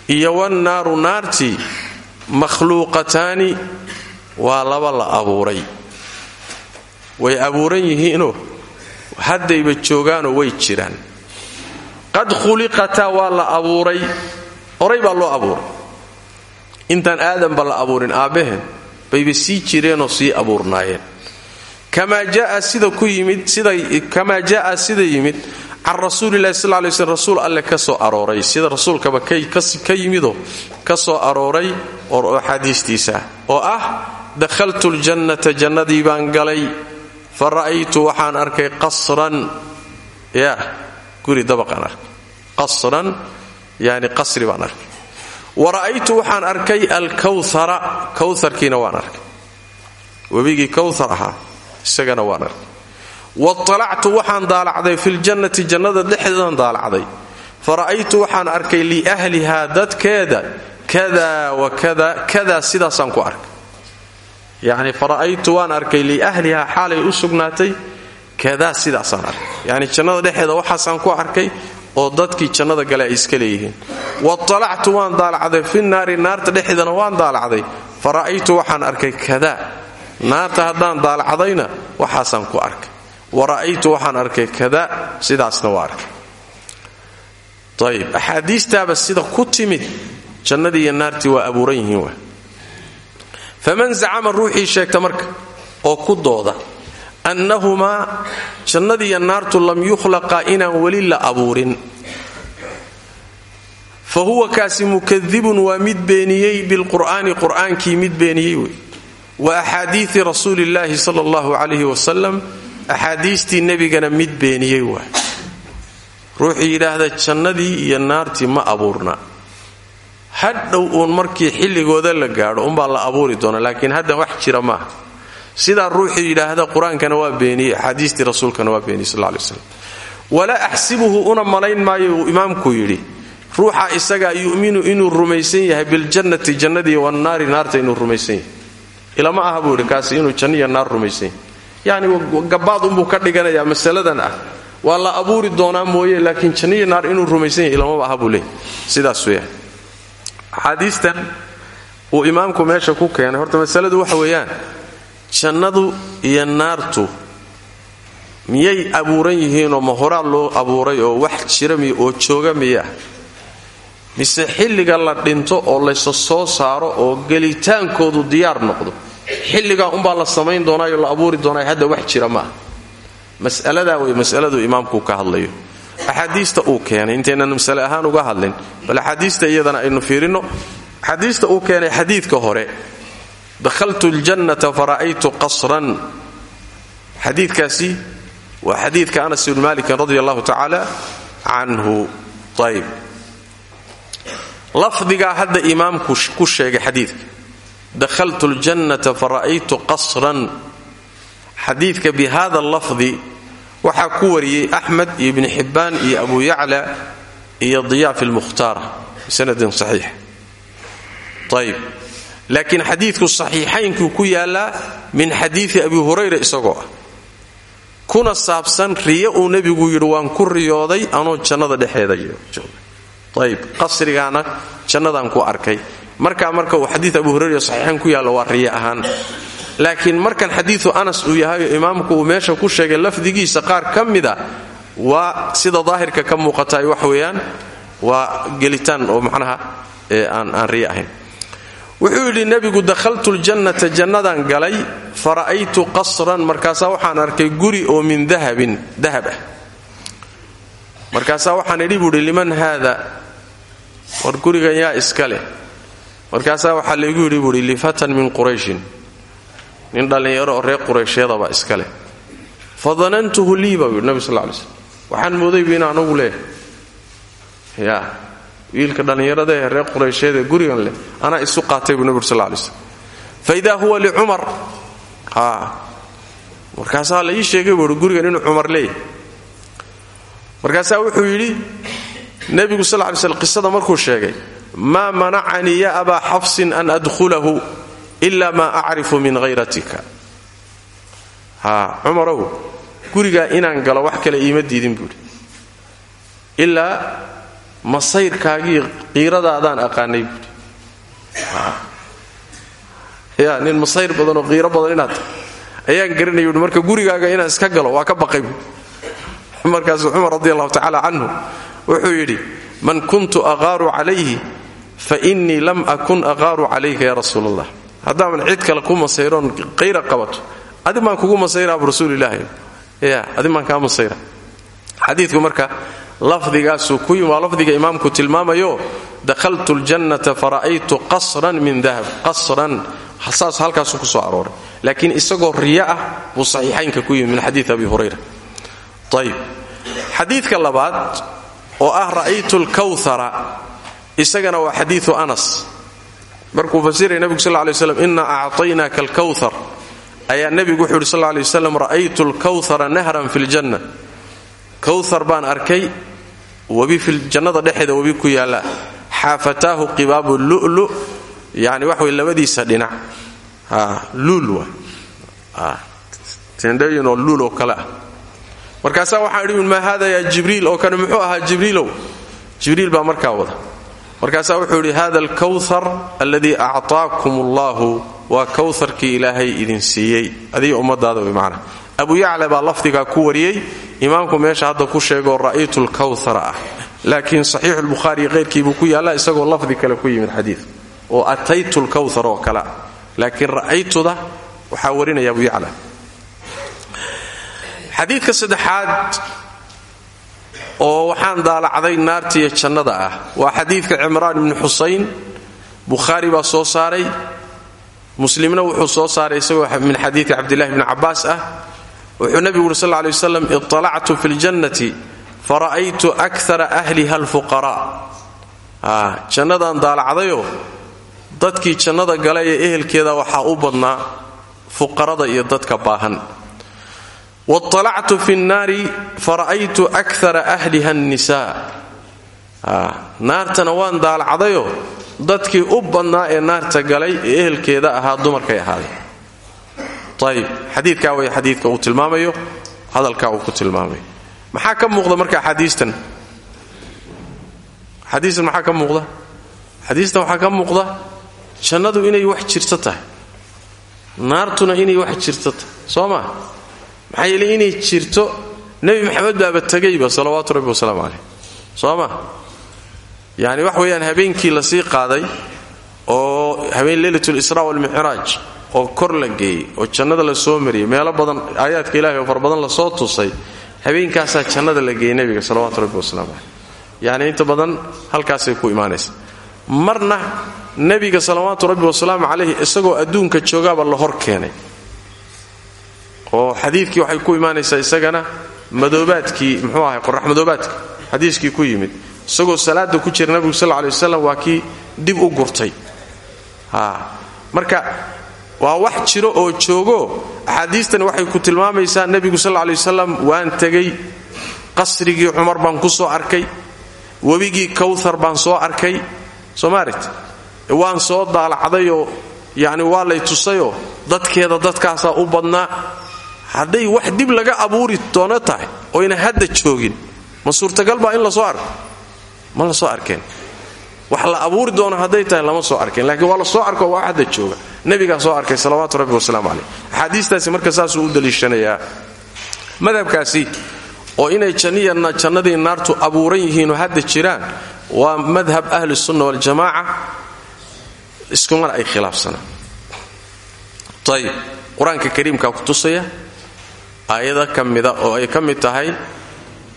iyo wannaaru naartii makhluuqataani waa laba la abuuray way abuuran yihiinoo haddayba joogaanoo way jiraan. Qad khuliqataa waa la abuuray horay baa loo abuuray. Intaan aadanba la abuurin aabbaheen bayba sii jireenoo sii abuurnaayeen. Kamaa jaa sida ku yimid kamaa jaa sida yimid can rasuulilahi sal lay slm rasuul alle ka soo arooray. Sida rasuulkaba ka yimidoo ka soo arooray oo axaadiistiisa oo ah dakhaltu ljannata jannadii baan galay fa ra'aytu waxaan arkay qasran ya guri dabaqaan qasran yani qasri baan arkay. Wa ra'aytu waxaan arkay alkawhara kawharkiina waan arkay. Webigii kawhar ahaa isagana waan arkay. Waطalactu waxaan daalacday fi ljannati jannada dhexdeedan daalacday. Fara'aytu waxaan arkay liahlihaa dadkeeda kada wa kada sidaasaan ku arkay yacni fara'aytu waan arkay liahlihaa xaalay u sugnaatay. Kadaa sidaasaan arkay. Yacni jannada dhexeeda waxaasaan ku arkay oo dadkii jannada gale ay iska leeyihiin. Waطalactu waan daalacday fi naari naarta dhexeedana waan daalacday. Fara'aytu waxaan arkay kada naarta haddaan daalacdayna waxaasaan ku arkay. Wara'aytu waxaan arkay kada sidaasna waa arkay. Ayib axaadiistaaba sida ku timid jannadii iyo naartii waa abuuran yihiin faman zacama ruuxii sheegta marka oo ku dooda annahumaa jannadii iyo naartu lam yukhlaqa inaan weli la abuurin fa huwa kaasi mukadibun waa mid beeniyey bilqur'aani qur'aankii mid beeniyey wey wa axaadiii rasuuli illaahi sala allahu calayhi wasalam axaadiistii nebigana mid beeniyey waay ruuxuu yidhaahda jannadii iyo naartii ma abuurna hadhow uun markii xilligooda la gaadho umbaa la abuuri doona laakiin hadda wax jira maaha. Sidaa ruuxuu yidhaahda qur'aankana waa beeniyey axaadiistii rasuulkana waa beeniyey sal lay slam walaa axsibuhu una malayn maayo uu imaamku yidhi. Ruuxa isagaa yu'minu inuu rumaysan yahay biljannati jannadii wannaari naarta inuu rumaysan yahay. Ilama aha buu yidhi kaasi inuu janniya naar rumaysan yahay. Gabaad unbuu ka dhiganayaa masaladan ah. Waa la abuuri doonaa mooye laakiin janniya naar inuu rumaysan yahay ilamaba aha buu sidaas weeyaan axaadiistan uu imaamku meesha ku keenay. Horta masaladu waxa weeyaan jannadu iyo naartu miyay abuuran yihiinoo ma horaa loo abuuray oo wax jira miy oo jooga miyaa mise xilliga la dhinto oo laysa soo saaro oo gelitaankoodu diyaar noqdo xilligaa umbaa la samayn doonaayo la abuuri doonaayo hadda wax jira maaha? Mas'aladaa wey masaladu imaamku ka hadlayo axaadiista uu keenay. Intaynan masale ahaan uga hadlin. Bal axaadiista iyadana aynu fiirinno axaadiista uu keenay xadiidka hore. Dakhaltu ljannata fara'aytu qasran. Xadiidkaasi waa xadiidka anas ibnu malikin radi allahu tacaala canhu ayb hadda imaamku ku sheegay xadiidka. Dakhaltu ljannata fara'aytu qasran. Xadiidka bi hada lafdi waxaa ku wariyey axmed iyo ibni xibbaan iyo abu yacla iyo diya fi lmukhtaara bisanadin saxiix. Ayb laakiin xadiidku saxiixaynkuu ku yaallaa min xadiidi abi hurayra isagoo ah. Kuna saabsan riyo uu nebigu yidhi waan ku riyooday anoo jannada dhexeeda ayb qasrigaana jannadaan ku arkay. Markaa marka uu xadii abu hurayra saxiixayn ku yaalla waa riyo ahaan laakiin markan xadiiu anas uu yahayo imaamku uu meesha ku sheegay lafdigiisa qaar ka mida waa sida daahirka ka muuqataay wax weeyaan waa gelitaan oo macnaha aan riyo ahayn. Wuxuu yidhi nebigu dakhaltu ljannata jannadaan galay fara'aytu qasran. Markaasaa waxaan arkay guri oo min dahabin dahab ah. Markaasaa waxaan idhi buuhi liman haada war gurigan yaa iska leh. Markaasaa waxaa yidhi buuhi lifatan min qurayshin nin dhallinyaro reer qurayshyadabaa iska leh fa danantuhu lii baa yidhi nabi sal lay slm waxaan moodaybu in anugu leeh ya wiilka dhallinyarada ee reer quraysheedee gurigan leh anaa isu qaatay buu nabig sal lay slm fa idaa huwa licumar markaasaa la ii sheegay buuhi gurigan inuu cumar leeyahy markaasaa wuxuu yidhi nebigu sal lay slm qisada markuu sheegay maa manacanii ya abaa xafsin an adhulahu ila maa acrifu min hayratika ha cumarow gurigaa inaan galo wax kale iima diidin buuhi ilaa masayrkaagii qiiradaadaan aqaanay ya nin masayr badanoo qiiro badan inaad ayaan garanay buui marka gurigaaga inaan iska galo waa ka baqay buui markaasuu cumar radi allahu wuxuu yidhi man kuntu aqaaru calayhi fa innii lam akun aqaaru calayka ya rasuul allah haddaaman cid kale ku masayroon qayra qabato adi maan kugu masayraa bu rasuulilaahi ya adi maan kaa masayra. Xadiidku marka lafdigaasuu ku yimi lafdiga imaamku tilmaamayo dakhaltu ljannata fara'aytu qasran min dahab. Qasran saas halkaasuu ku soo arooray. Laakiin isagoo riyo ah buu saxiixaynka ku yimi min xadiid abi hurayra. Ayb xadiidka labaad oo ah ra'aytu lkawhara isagana waa xadiiu anas markuu fasiray nebigu sal lay slam inna acطaynaaka alkawhar ayaa nebigu wuxuu yidhi sal lay waslam ra'aytu lkawhara nahran fi ljanna kawhar baan arkay webi jannada dhexeeda webi ku yaalla xaafataahu qibaabu lulu yani wax labadiisa dhinac. Luul tendhooyin oo luul oo kale ah. Markaasaa waxaan idhi maa hada ya jibriil? Oo kane muxuu ahaa jibriilow? Jibriil baa markaa wada markaasaa wuxuu yidhi hada alkawhar alladii acطaakum allahu waa kawharkii ilaahay idin siiyey. Adiga ummadaada way macna abu yacla baa lafdigaa ku wariyey imaamku meesha hadda ku sheegoo ra'aytu lkawhara ah. Laakiin saxiixu lbukhaari keyrkiibuu ku yaalla isagoo lafdi kale ku yimid xadiid oo ataytu lkawhar oo kale. Ah laakiin ra'aytuda warinaya abu yacla. Xadiidka saddexaad oo waxaan daalacday naartiiyo jannada ah. Waa xadiidka cimraan ibni xusayn. Bukhaari baa soo saaray. Muslimna wuxuu soo saaray isagoo min xadiidi cabdillahi bni cabbaas ah. Wuxuu nebigu uri sal lay waslam iطalactu fi ljannati fara'aytu akara ahliha alfuqaraa jannadaan daalacdayoo dadkii jannada gala ee ehelkeeda waxaa u badnaa fuqarada iyo dadka baahan waalactu fi nnaari fara'aytu akara ahliha nisa naartana waan daalacdayo dadkii u badnaa ee naarta galay ee ehelkeeda ahaa dumarkay ahaadeen ayibxadiikaa way xadiika uu tilmaamayo hadalkaa uu ku tilmaamayo maxaa ka muuqda marka xadiistan xadiistan maxaa ka muuqda xadiistan waxaa ka muuqda jannadu inay wax jirto tahay naartuna inay wax jirto tahay soo maxaa yeele inay jirto nebi maxamed baaba tegayba salawaatu rabbi wasalaamu caleyh soo ma? Wax weeyaan habeenkii la sii qaaday oo habeen leylat lisra walmicraaj oo kor la geeyey oo jannada la soo mariyey meelo badan aayaadka ilahay oo far badan la soo tusay habeenkaasaa jannada la geeyey nebiga salawaatu rabbi wasalaamu caleyh yacni inta badan halkaasay ku imaanaysa. Marna nebiga salawaatu rabbi wasalaamu calayh isagoo adduunka joogaaba la hor keenay oo xadiidkii waxay ku imaanaysaa isagana madoobaadkii muxuu ahay qorax madoobaadka xadiiskii ku yimid. Isagoo salaada ku jira nabigu sal ley wasalam waa kii dib u gurtay. Marka waa wax jiro oo joogo axaadiistani waxay ku tilmaamaysaa nebigu sal ley wasalam waan tegay qasrigii cumar baan ku soo arkay webigii kawthar baan soo arkay somalit waan soo daalacdayoo yani waa lay tusayoo dadkeeda dadkaasaa u badnaa hadday wax dib laga abuuri doono tahay oyna hadda joogin ma suurtagal in la soo arko? Ma la soo arkeen? Wax la abuuri doono hadday tahay lama soo arkeen laakiin waa la soo arko waa hadda jooga. Nebigaa soo arkay salawaatu rabbi wasalaamu caleyh axaadiistaasi marka saasuu u daliishanayaa. Madhabkaasi oo inay jannadii naartu abuuran yihiinoo hadda jiraan waa madhab ahli sunna waljamaaca iskumana ay khilaafsanaan. Ayib qur'aanka kariimkaa ku tusaya aayada ka mida oo ay ka mid tahay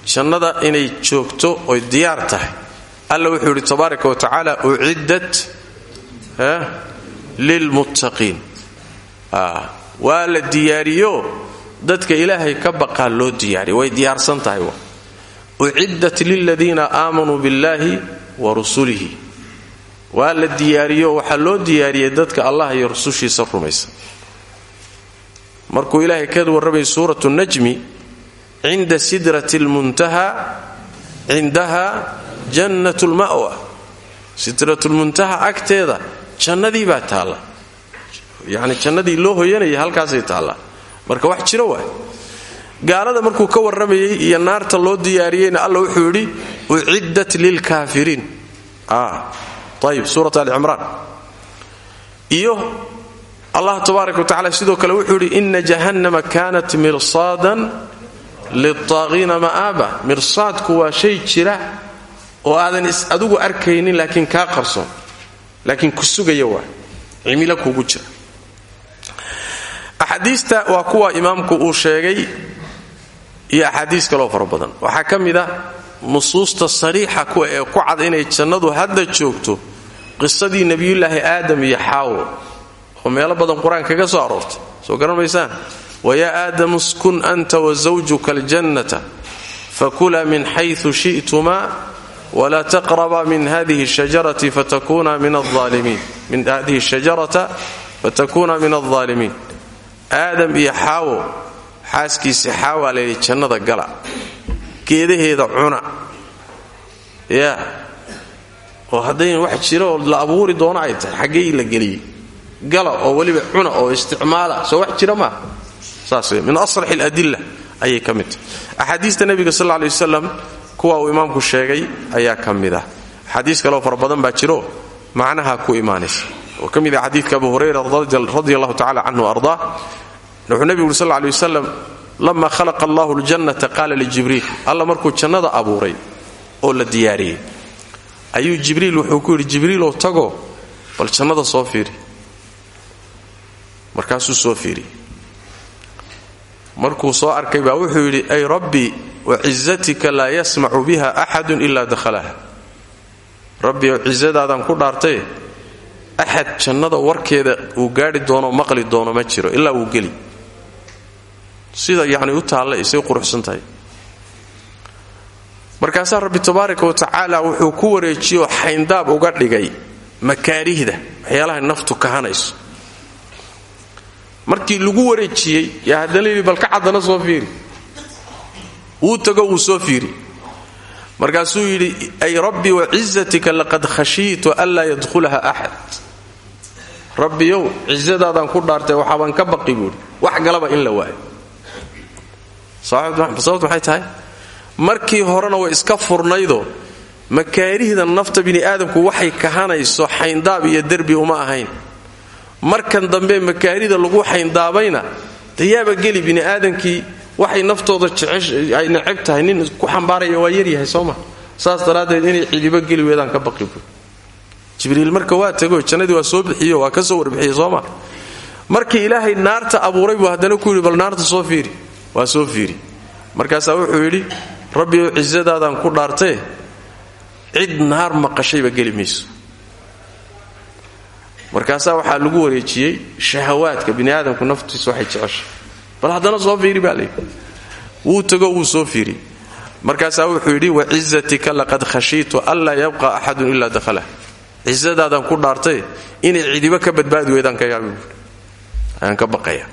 jannada inay joogto oy diyaar tahay. Alla wuxuu yidhi tabaaraka wa tacaala uciddat lilmuttaqiin. Waa la diyaariyo? Dadka ilaahay ka baqaa loo diyaariya way diyaarsan tahay uciddat liladiina aamanuu biاllahi wa rusulihi. Waa la diyaariyo waxaa loo diyaariyey dadka allah iyo rusushiisa rumaysan markuu ilaahay ka warramay suuratu najmi cinda sidrati lmuntaha cindaha jannat lma'wa sidratulmuntaha agteeda jannadii baa taalla. Yacni jannadii loo hoyanaya halkaasay taallaa marka wax gaalada markuu ka warramayey iyo naarta loo diyaariyeyna alla wuxuu yidhi uciddat lilkaafiriin ayib suurat ali cimraan. Iyo allah tabaaraka wa tacala sidoo kale wuxuu yidhi ina jahannama kanat mirsaadan liltaaqiina ma'aaba. Mirsaadku waa shay jira oo aadan is adigu arkaynin laakiin kaa qarsoon laakiin ku sugaya waa cimilo kugu jira. Axaadiista waa kuwa imaamku uu sheegay iyo axaadiis kaloo fara badan. Waxaa ka mid a nusuusta sariixa kuwa ee ku cad inay jannadu hadda joogto qisadii nebiyullaahi aadam iyo xaawo oo meelo badan qur'aan kaga soo aroortay. Soo garan maysaan? Wayaa aadamu skun anta wa zawjuka aljannata fakula min xayu shi'tumaa wla taqraba min hadihi shajarata fatakuna min aldaalimiin aadam iyo xaawo xaaskiisi xaawaa layidhi jannada gala. Geedaheeda cuna. Ya. Oo haddayn wax jira oo la abuuri doono ay tahay xaggey la geliyey gala oo weliba cuna oo isticmaala. Soo wax jira maaha saas min asrax aladilla ayay ka mid tahay. Axaadiista nebiga sal ley kuwa uu imaamku sheegay ayaa ka mid ah. Xadiis kaleo fara jiro macnaha ku imaanaysa. Oo ka mid ah xadiidka abu hurayra radi allahu tacala canhu ardaa wuxuu nebigu lama khalaqa allahu ljannata qaala lijibriil alla markuu jannada abuuray oo la diyaariyey. Ayuu jibriil wuxuu ku yidhi jibriilow tago bal jannada soo fiiri markaasuu soo fiiri. Markuu soo arkay baa wuxuu yidhi ay rabbi wacizatika laa yasmacu biha axadun ilaa dakhalaha. Rabbi ow cizadaadaan ku dhaartaye axad jannada warkeeda uu gaadhi doono maqli doono ma jiro ilaa uu geli. Sida yacni u taalla isay quruxsan tahay. Rabbi tabaaraka wa tacaala wuxuu ku wareejiyoo xayndaab uga dhigay makaarihda waxyaalaha naftu kahanayso markii lagu wareejiyey yaa haddana yidhi balka caddana soo fiiri. Wuu tago wuu soo fiiri. Markaasuu yidhi ay rabbi wacizatika laqad khashiitu anlaa yadkhulaha axad rabbiyow cizadaadaan ku dhaartay waxaabaan ka baqi buuhi wax galaba in la waayo. Sababtu maxay tahay? Markii horena way iska furnaydoo makaarihda nafta bini'aadamku waxay kahanayso xayndaab iyo derbi uma ahayn markan dambe makaarida lagu xayndaabayna dayaaba geli bini'aadamkii waxay naftooda ay necab nin ku xambaaraya waa yaryahay sooma saas daraaddeed inay cidibo geli weedaan ka baqi jibriil marka waa tego jannadii waa soo bixiyo waa ka soo warbixiye sooma markii ilaahay naarta abuuray buu haddana ku yidhi bal naarta soo fiiri. Waa soo fiiri. Markaasaa wuxuu yidhi rabbiyow cizadaadaan ku dhaartee cid naar maqashayba geli mayso markaasaa waxaa lagu wareejiyey shahawaadka biniaadamku naftiisa waxay jeceshay bal haddana soo fiiri baa layidhi wuu tago wuu soo fiiri. Markaasaa wuxuu yidhi wacizatika laqad khashiitu anlaa yabqa axadun ilaa dakhalah cizadaadaan ku dhaartay inay cidiba ka badbaadi weydaan ka yaabi ayaan ka baqaya.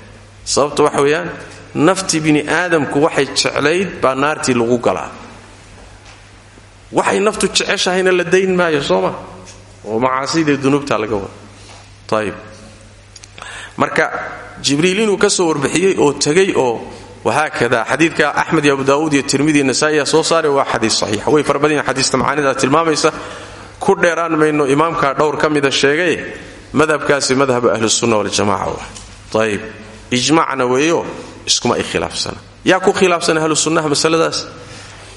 Sababta waxa weeyaan nafti bini aadamku waxay jeclayd baa naartii lagu galaa. Waxay naftu jeceshahayna la dayn maayo soo ma? Oo macaasidae dunuubta laga wada ayib marka jibriil inuu ka soo warbixiyey oo tegay oo wahaakada xadiidka axmed iyo abu daawuud iyo tirmidi nasaaiya soo saare waa xadiis saxiix. Way farabadanya xadiista macaanida tilmaamaysa. Ku dheeraan mayno imaamka dhowr ka mida sheegay madhabkaasi madhab ahlusunna waljamaca wa ayib ijmacna weeyo iskuma ay khilaafsana yaa ku khilaafsan ahlu sunnaha masaladaas?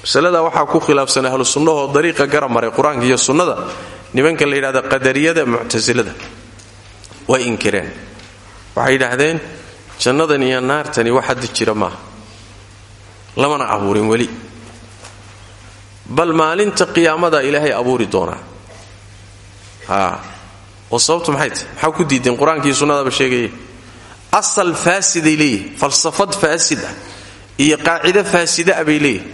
Masalada waxaa ku khilaafsan ahlu sunnahoo dariiqa garab maray qur'aanka iyo sunnada. Nimanka la yidhahda qadariyada muctasilada way inkireen. Waxay yidhaahdeen jannadan iyo naartani wax hadda jira maaha. Lamana abuurin weli. Bal maalinta qiyaamada ilaahay abuuri doonaa. Oo sababtu maxay tahy maxaa ku diideen qur'aankii sunnadaba sheegaya asal faasiday leeyihiin falsafad faasid ah iyo qaacido faasida ah bay leeyihiin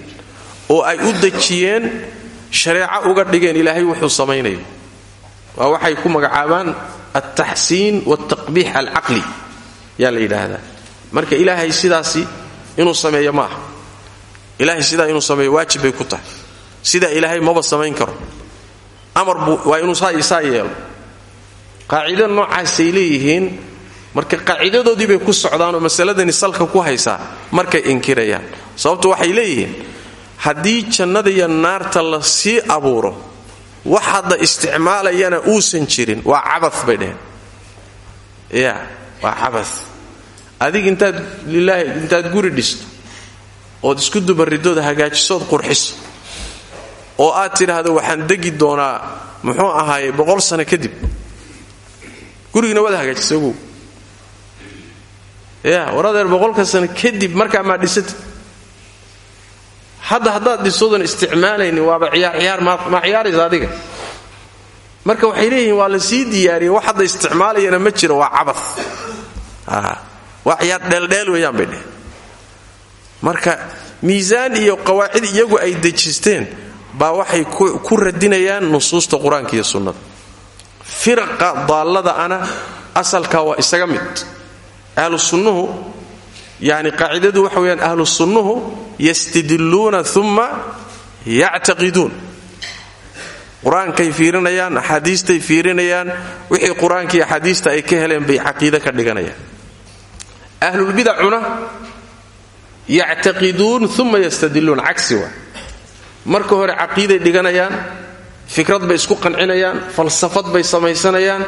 oo ay u dejiyeen shareeco uga dhigeen ilaahay wuxuu samaynayo. Waa waxay ku magacaabaan altaxsiin waltaqbiix alcaqli yaa la yidhaahdaa marka ilaahay sidaasi inuu sameeyo ma aha ilaahay sidaa inuu sameeyo waajib bay ku tahay sidaa ilaahay maba samayn karo amar buu waa inuu saa yeelo qaacido noocaasay leeyihiin marka qaacidadoodii bay ku socdaanoo masaladani salka ku haysaa markay inkirayaan sababtu waxay leeyihiin haddii jannada iyo naarta la sii abuuro wax hadda isticmaalayana uusan jirin. Waa caba bay dheheen ya waa caba adig intaad lilaahi intaad guri dhisto ood isku dubaridooda hagaajisood qurxiso oo aad tidhaahdo waxaan degi doonaa muxuu ahaaye boqol sano kadib. Gurigina waad hagaajisa ogow ya war adeer boqolka sano kadib markaa maa dhisata hadda haddaad dhisoodan isticmaalaynin waaba ciyaar maa ciyaaraysa adiga. Marka waxay leeyihiin waa la sii diyaariyey wax hadda isticmaalayana ma jiro waa caba waa ciyaar dheeldheel weeyaan bay dheh marka miisaan iyo qawaacid iyagu ay dejisteen baa waxay ku radinayaan nusuusta qur'aanka iyo sunnada. Firaqa daallada ana asalka waa isaga mid. Ahlu sunnuhu yani qaacidadu waxa weyaan ahlu sunnuhu yastidilluuna uma yactaqiduun. Qur'aankay fiirinayaan axaadiistay fiirinayaan wixii qur'aanka iyo axaadiista ay ka heleen bay caqiide ka dhiganayaan. Ahlulbidacuna yactaqiduun uma yastadiluun cagsi waa. Marka hore caqiiday dhiganayaan fikrad bay isku qancinayaan falsafad bay samaysanayaan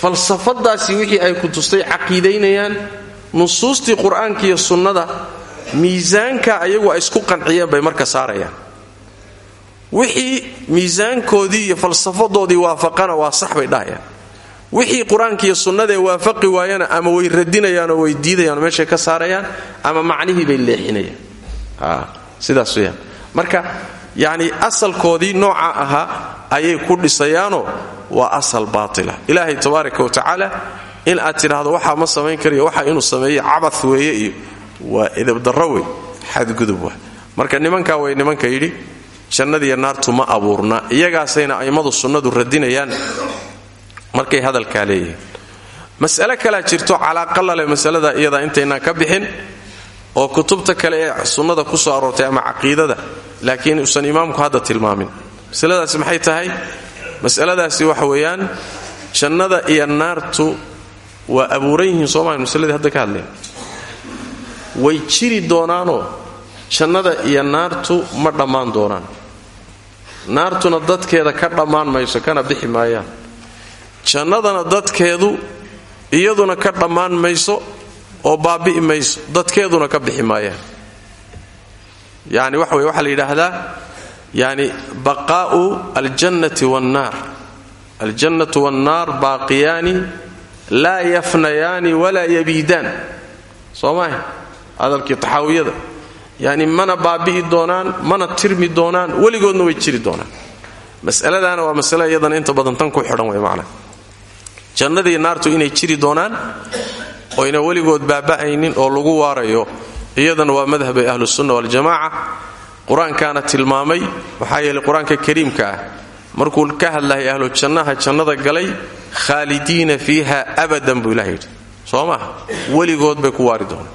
falsafadaasi wixii ay ku tustay caqiidaynayaan nusuustii qur'aanka iyo sunnada miisaanka ayagu ay isku qanciyeen bay marka saarayaan. Wixii miisaankoodii iyo falsafadoodii waafaqana waa sax bay dhahayaan. Wixii qur'aanka iyo sunnadae waafaqi waayana ama way radinayaanoo way diidayaan oo meeshay ka saarayaan ama macnihii bay leexinayaan. Sidaas weyaan marka yacni asalkoodii nooca ahaa ayay ku dhisayaanoo waa asal baatila. Ilaahay tabaaraka wa tacaala in aad tidhaahdo waxaa ma samayn karayo waxa inuu sameeyo cabad weeye iyo waa idabdarro wey xadgudub wa marka nimankaa way nimanka yidhi jannadiiyo naartu ma abuurna iyagaasayna a'immadu sunnadu radinayaan. Markay hadalkaa leeyihiin. Mas'ale kalaa jirto calaaqalale masalada iyadaa intaynaan ka bixin oo kutubta kale ee sunnada ku soo aroortay ama caqiidada laakiin uusan imaamku hadda tilmaamin. Masaladaasi maxay tahay? Masaladaasi waxa weeyaan jannada iyo naartu waa abuuran yihiin soomaa masaladii hadda ka hadleen. Way jiri doonaanoo jannada iyo naartu ma dhammaan doonaan. Naartuna dadkeeda ka dhammaan mayso kana bixi maayaan. Jannadana dadkeedu iyaduna ka dhammaan mayso oo baabi'i mayso dadkeeduna ka bixi maayaan. Yani waxa wey waxaa la yidhaahdaa yani baqaa'u aljannati wannaar aljannatu wannaar baaqiyaani laa yafnayaani walaa yabiidaan. Soo maaha hadalkii taxaawiyada. Yani mana baabi'i doonaan mana tirmi doonaan weligoodna way jiri doonaan. Masaladaana waa masale iyadana inta badan tan ku xidhan wey macna. Jannadii naartu inay jiri doonaan oyna weligood baaba'aynin oo lagu waarayo. Iyadana waa madhabay ahlusunna waljamaaca qur'aankaana tilmaamay maxaa yeelay qur'aanka kariimka ah markuu ka hadlahay ahlu jannaha jannada galay khaalidiina fiiha abadan buu ilah yidhi. Soo maha weligood bay ku waari doonaan.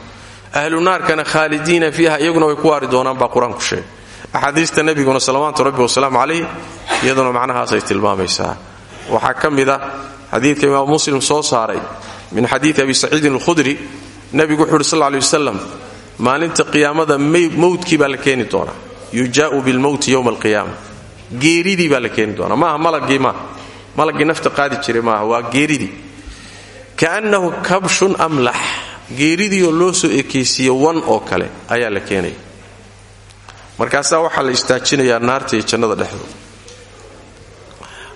Ahlu naarkana khaalidiina fiiha iyaguna way ku waari doonaan baa qur'aanku sheegay. Axaadiista nebiguna salawaatu rabbi wasalaamu calayh iyaduna macnahaasay tilmaamaysaa. Waxaa ka mid a xadiidka imaam muslim soo saaray min xadiidi abi saciidin alkhudri. Nebigu wuxu uhi sal ly wasalam maalinta qiyaamada mowdkii baa la keeni doonaa. Yujaa'u bilmowti yowma alqiyaama geeridii baa la keeni doonaa. Maaha malagii maaha. Malagii nafta qaadi jiray maaha. Waa geeridii kaannahu kabshun amlax geeridiioo loo soo ekaysiiye wan oo kale ayaa la keenaya markaasaa waxaa la istaajinayaa naarta iyo jannada dhexdooda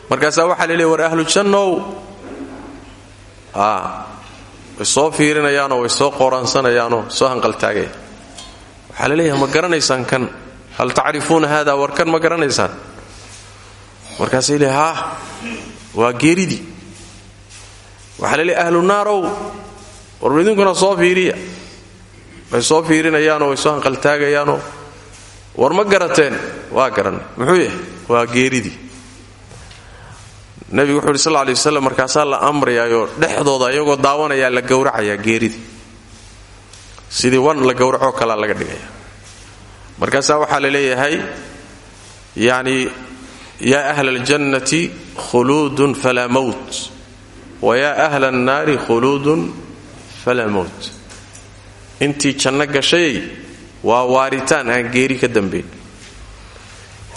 markaasaa waxaa la leey war ahlu jannow. Way soo fiirinayaanoo way soo qooransanayaanoo soo hanqaltaagaya waxaa la leeyahay ma garanaysaan kan? Hal tacrifuuna haada? War kan ma garanaysaan markaasay le haa waa geeridii waxaa la leeyahy ahlu naarow war idinkuna soo fiiriya. Way soo fiirinayaanoo way soo hanqaltaagayaanoo. War ma garateen. Waa garanay muxuu yahay? Waa geeridii nebigu wuxu uhi sal lay waslam markaasaa la amrayaayoo dhexdooda iyagoo daawanayaa la gowracayaa geeridii sidii wan la gowracoo kalea laga dhigaya markaasaa waxaa la leeyahay yacni yaa ahla aljannati khuluudun falaa mowt wa yaa ahla annaari khuluudun falaa mowt intii janno gashayay waa waaritaan aan geeri ka dambayn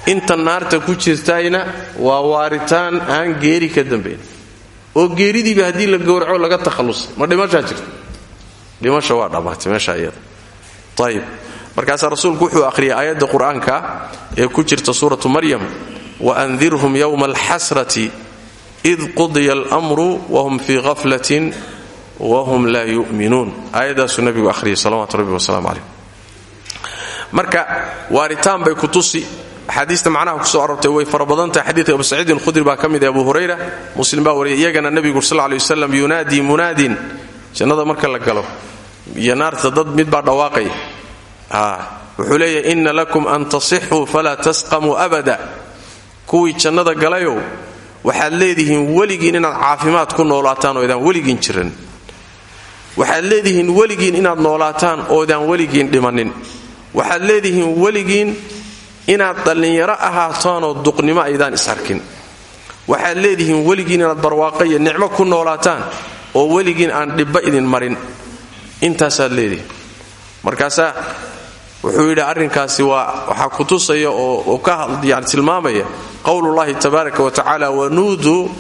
inta naarta ku jirtayna waa waaritaan aan geeri ka dambayn oo geeridiiba haddii la gowraco laga takhallusay ma dhimashaa jirta dhimasha waa dhammaatay meesha iyada ayib markaasaa rasuulku wuxuu akhriyay aayadda qur'aanka ee ku jirta suuratu maryam waandirhum yowma alxasrati id qudiya almru wahum fii haflatin wahum laa yu'minuun aayaddaasuu nabigu akhriyay salawatu rabbi wasalaamu calayh marka waaritaan bay ku tusi axaadiista macnaha ku soo arortay way fara badan tahay xadiidka abu saciidin khudri baa ka mid ah abu hurayra muslim baa wariyay iyagana nebigu sal lay waslam yunaadii munaadin jannada marka la galo iyo naarta dad mid baa dhawaaqaya wuxuu leeyahay inna lakum an tasixuu falaa tasqamuu abada kuwii jannada galayow waxaad leedihiin weligiin inaad caafimaad ku noolaataan oo idaan weligiin jiran waxaad leedihiin weligiin inaad noolaataan oodaan weligiin dhimannin. Waxaad leedihiin weligiin inaad dhallinyaro ahaataanoo duqnimo aydaan is arkin. Waxaad leedihiin weligiin inaad barwaaqo iyo nicmo ku noolaataan oo weligiin aan dhibba idin marin. Intaasaad leedihiin. Markaasaa wuxuu yidhi arrinkaasi waa waxaa ku tusaya oo tilmaamaya qowlullahi tabaaraka wa tacaala wanuuduu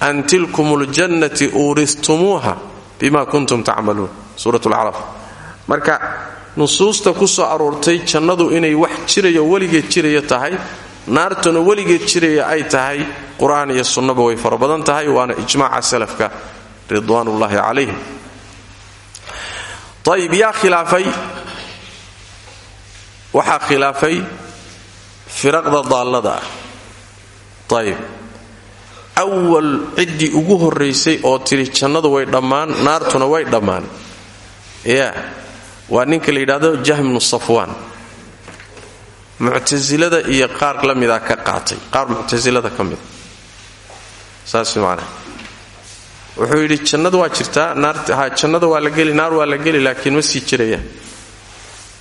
an tilkum ljannati uuristumuuha bima kuntum tacmaluun. Suurat lcaraf marka nusuusta ku soo aroortay jannadu inay wax jirayo weligeed jiraya tahay naartuna weligeed jiraya ay tahay qur'aan iyo sunnaba way fara tahay waana ijmaaca salafka ridwaanullaahi calayhim ayib yaa khilaafay waxaa khilaafay firaqda daallada. Ah ayib awal ciddii ugu horraysay oo tidhi jannadu way dhammaan naartuna way dhammaan. Ya waa ninka la yidhaahdo jahmnu safwaan muctasilada iyo qaar la mida ka qaatay. Qaar muctasilada ka mida saas macnaa wuxuu yidhi jannadu waa jirtaa naarha jannada waa la geli naar waa la geli laakiin ma sii jirayaan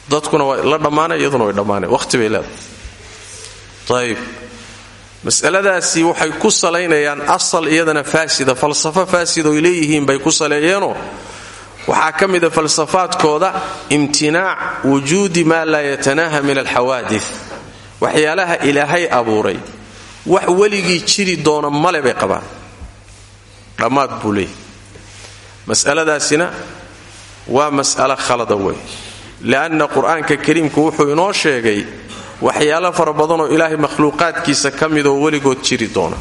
dadkuna waa la dhammaanay iyaduna way dhammaanay. Waqti bay leedahay. Ayib masaladaasi waxay ku salaynayaan asal iyadana faasida. Falsafo faasid oy bay ku saleeyeenoo waxaa ka mida falsafaadkooda imtinaac wujuudi maa laa yatanaaha min alxawaadi waxyaalaha ilaahay abuuray. Wax weligii jiri doona male bay qabaan. Dhammaad buu masaladaasina waa mas'alo khalada lianna qur'aanka kariimku wuxuu inoo sheegay waxyaalo fara badanoo ilaahay makhluuqaadkiisa ka midoo weligood jiri doona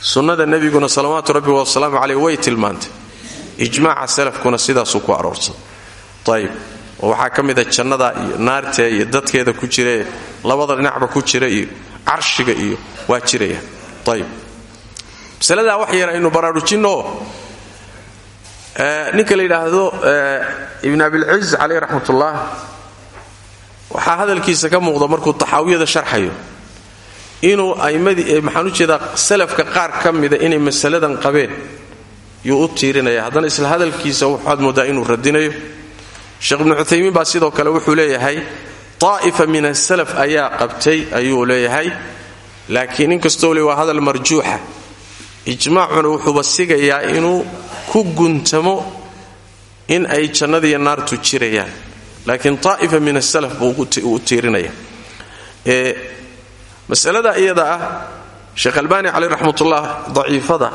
sunnada nebiguna salawaatu rabbi wasalaamu caleyh way tilmaantay ijmaaca salafkuna sidaasuu ku aroorsaday ayib oo waxaa ka mida jannada iyo naartee iyo dadkeeda ku jirae labada dhinacba ku jira iyo carshiga iyo waa jirayaan ayib masaladaa wax ninka la yidhaahdo ibn abilciz caleyh raxmatullah waxaa hadalkiisa ka muuqda markuu taxaawiyada sharxayo. Inuu aimmadii maxaan u jeedaa salafka qaar ka inay masaladan qabeen yuu u tiirinaya haddana isla hadalkiisa waxaad moodaa inuu radinayo sheekh ibnu cuthaymiin baa sidoo kale wuxuu leeyahay taa'ifa min asalaf ayaa qabtay ayuu leeyahay. Laakiin inkastoo le waa hadal marjuuxa ijmaacuna wuxuuba sigayaa inuu ku guntamo in ay jannadiiyo naartu jirayaan. Laakiin taa'ifa min asalaf buu tiirinaya. Masalada iyada ah sheekh albaani caleyh raxmatullah daciifada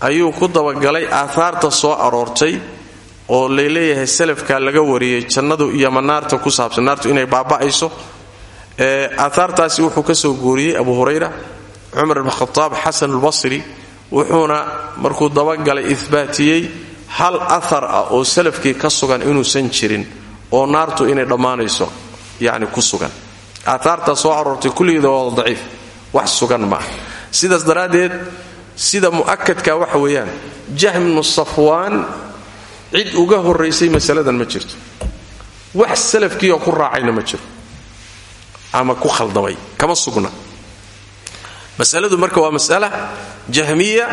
ayuu ku dabagalay aahaarta soo aroortay oo layleeyahay salafka laga wariyey jannadu iyo ma ku saabsan naartu inay baaba'ayso. Aahaartaasi wuxuu ka soo guuriyey abu hurayra cumar ibn khataab xasan albasri wuxuuna markuu dabagalay ihbaatiyey hal ahar ah oo salafkii ka sugan inuusan jirin oo naartu inay dhammaanayso yani ku sugan. Aaaartaa soo aroortay kulligeeda waa daciif wax sugan maaha sidaas daraaddeed sida mu'akadka waxa weeyaan jahmnu safwaan cid uga horaysay masaladan ma jirto. Wax salafkiioo ku raacayna ma jiro. Ama ku khaldamay kama sugna masaladu marka waa masala jahmiya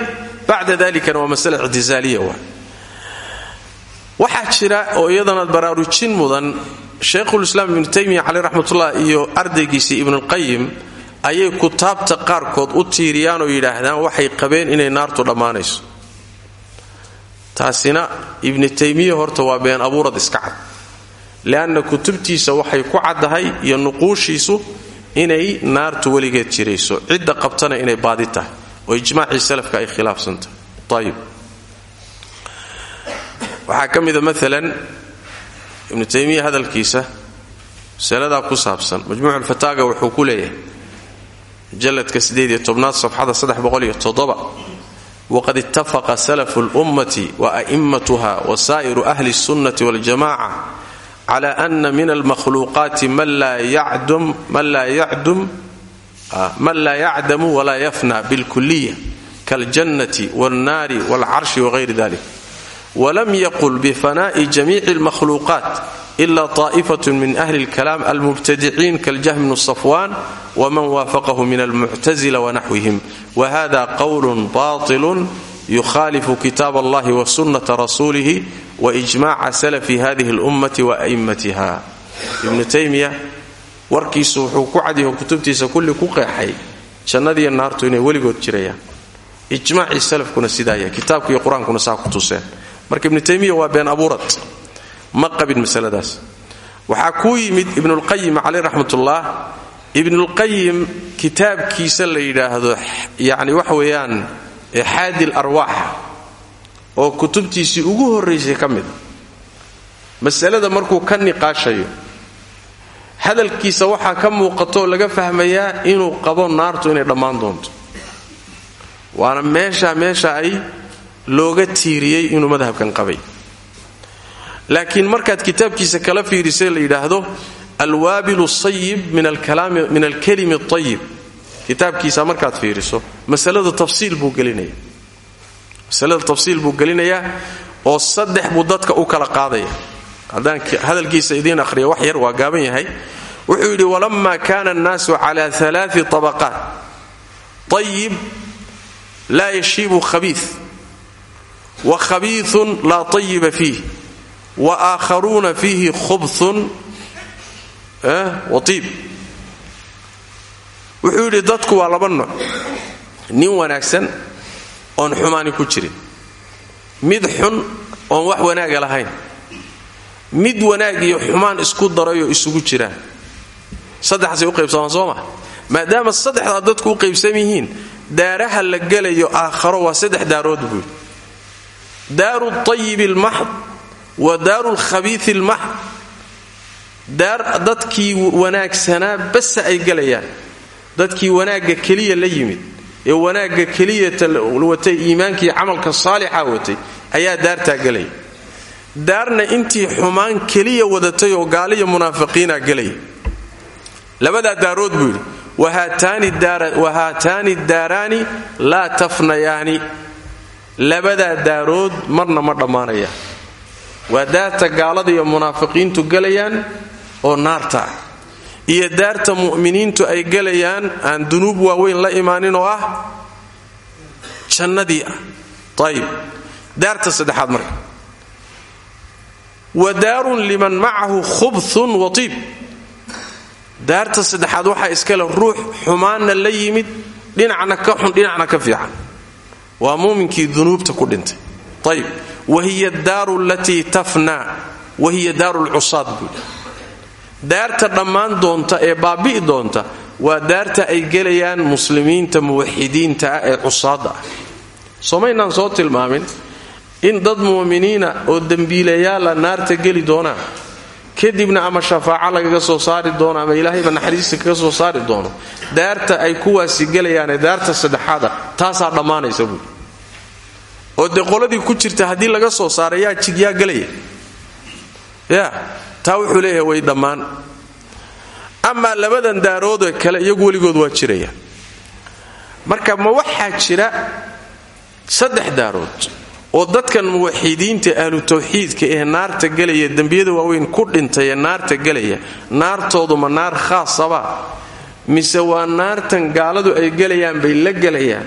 bacda dalikana waa masala ictisaaliya waa. Waxaa jira oo iyadana baraarujin mudan shaykhulislaam ibnu taymiya caleyh raxmatullah iyo ardaygiisii ibnulqayim ayay kutaabta qaarkood u tiiriyaan oo yidhaahdaan waxay qabeen inay naartu dhammaanayso. Taasina ibnu taymiya horta waa been abuurad iska cad. Leanna kutubtiisa waxay ku caddahay iyo nuquushiisu inay naartu weligeed jirayso. Cidda qabtana inay baadi tahay. Oo ijmaacii salafka ay khilaafsan tahay ayib waxaa ka mida maalan ibnu taymiya hadalkiisa masaladaa ku saabsan. Majmuuc ulfataaga wuxuu ku leeyahay mujalladka sideediyo tobnaad safxada saddex waqad ittafaqa salafu lummati wa a'immatuha wa saa'iru ahli sunnati waljamaca cala ana min almakhluuqaati man laa yacdamu walaa yafna bilkuliya kaaljannati walnaari walcarshi wagayri dalik wlam yaqul bifana'i jamiici almakhluuqaat ila طaa'ifat min ahli اlkalaam almubtadiciin kaljahmi bnu safwan wman waafaqahu min almuctazila wanaxwihim wahada qwl baطil yukhalifu kitaab allahi wasunata rasuulih waijmaca salafi hadihi اlummati wa'immatiha ibnu taymiya warkiisu wuxuu ku cadyaho kutubtiisa kulli ku qeexay. Jannadiiyo naartu inay weligood jirayaan. Ijmaacii salafkuna sidaaya kitaabka iyo qur'aankuna saa ku tuseen. Marka ibnu taymiya waa been abuurad. Ma qabin masaladaas. Waxaa kuu yimid ibnulqayim caleyh raxmatullah ibnulqayim kitaabkiisa la yidhaahdo yani waxa xaadi larwaaxa oo kutubtiisii ugu horraysay ka mida masalada markuu ka niqaashayo hadalkiisa waxaa ka muuqatoo laga fahmayaa inuu qabo naartu inay dhammaan doonto. Waana meesha meesha ay looga tiiriyey inuu madhabkan qabay. Laakiin markaad kitaabkiisa kala fiirisay la yidhaahdo alwaabilu sayib min alkalimi ayib kitaabkiisa markaad fiiriso masalada tafsiil buu gelinaya. Masalada tafsiil buu gelinayaa oo saddex buu u kala qaadaya. Haddaan hadalkiisa idiin akhriya wax yar waa gaaban yahay. Wuxuu yidhi walama kana annaasu cala alaai طabaqaat ayib laa yashiibu khabii wa khabiiun laa ayiba fiih wa aakharuuna fiihi khubun waiib wuxuu yidhi dadku waa laba nooc. Nin wanaagsan oon xumaani ku jirin. Mid xun oon wax wanaaga lahayn. Mid wanaag iyo xumaan isku darayoo isugu jiraan. Saddexaasay u qaybsamaan soo ma? Maadaama saddexdaa dadku u qaybsan yihiin daaraha la gelayo aakharo waa saddex daarood buu yidhi. Daaru tayibi almaxd wa daaru lkhabiii almaxd daar dadkii wanaagsanaa basa ay gelayaan dadkii wanaagga keliya la yimid ee wanaagga keliyata watay iimaankii camalka saalixa watay ayaa daartaa gelaya daarna intii xumaan keliya wadatay oo gaaliya munaafiqiina gelaya labadaa daarood buu yidhi wahaataani daaraani laa tafnayaani. Labadaa daarood marna ma dhammaanaya. Waa daarta gaalada iyo munaafiqiintu gelayaan oo naarta ah iyo daarta mu'miniintu ay gelayaan aan dunuub waaweyn la imaanin oo ah jannadii ah. Ayib daarta saddexaad marka. Wa daarun liman macahu khubthun watiib daarta saddexaad waxaa iskale ruux xumaanna la yimid dhinacna ka xun dhinacna ka fiican. Waa muuminkii dunuubta ku dhintay. Ayib wa hiya daaru alatii tafnaa. Wa hiya lcusaad buui daarta dhammaan doonta ee baabi'i doonta waa daarta ay gelayaan muslimiinta muwaxidiinta ah ee cusaadda ah. Somaynaan soo tilmaamin in dad mu'miniina oo dembiilayaala naarta geli doonaan kadibna ama shafaaco lagaga soo saari doono ama ilaahayba naxariista kaga soo saari doono daarta ay kuwaasi gelayaanee daarta saddexaada taasaa dhammaanaysa buui oo dee qoladii ku jirta haddii laga soo saara yaa jigyaa gelaya ya taa wuxuu leeyahay way dhammaan. Amaa labadan daaroodee kale iyagu weligood waa jiraya. Marka ma waxaa jira saddex daarood oo dadkan muwaxidiinta ahlu tawxiidka ee naarta gelaya dembiyada waaweyn ku dhintay ee naarta gelaya naartoodu ma naar khaasaba? Mise waa naartan gaaladu ay gelayaan bay la gelayaan?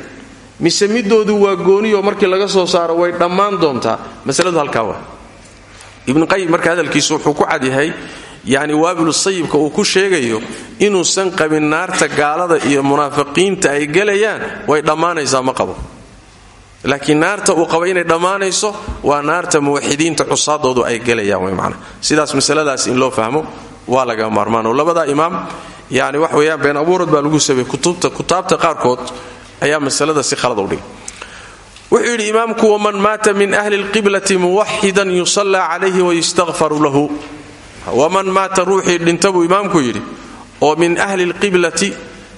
Mise midoodu waa gooniyo markii laga soo saaro way dhammaan doontaa? Masaladu halkaa waa ibnuqayim marka hadalkiisu wuxuu ku cadyahay yani waabilu sayibka uu ku sheegayo inuusan qabin naarta gaalada iyo munaafiqiinta ay gelayaan way dhammaanaysaa ma qabo. Laakiin naarta uu qaba inay dhammaanayso waa naarta muwaxidiinta cusaadoodu ay gelayaan wy man sidaas masaladaas in loo fahmo waa laga maarmaano labadaa imaam yani wax weyaan been abuurad baa lagu sabay kutaabta qaarkood ayaa masalada si khalad udhigay wuxuu yidhi imaamku waman maata min ahli lqiblati muwaxidan yusallaa calayhi wayustakfaru lahu. Waman maata ruuxii dhinta imaamku yidhi oo min ahli lqiblati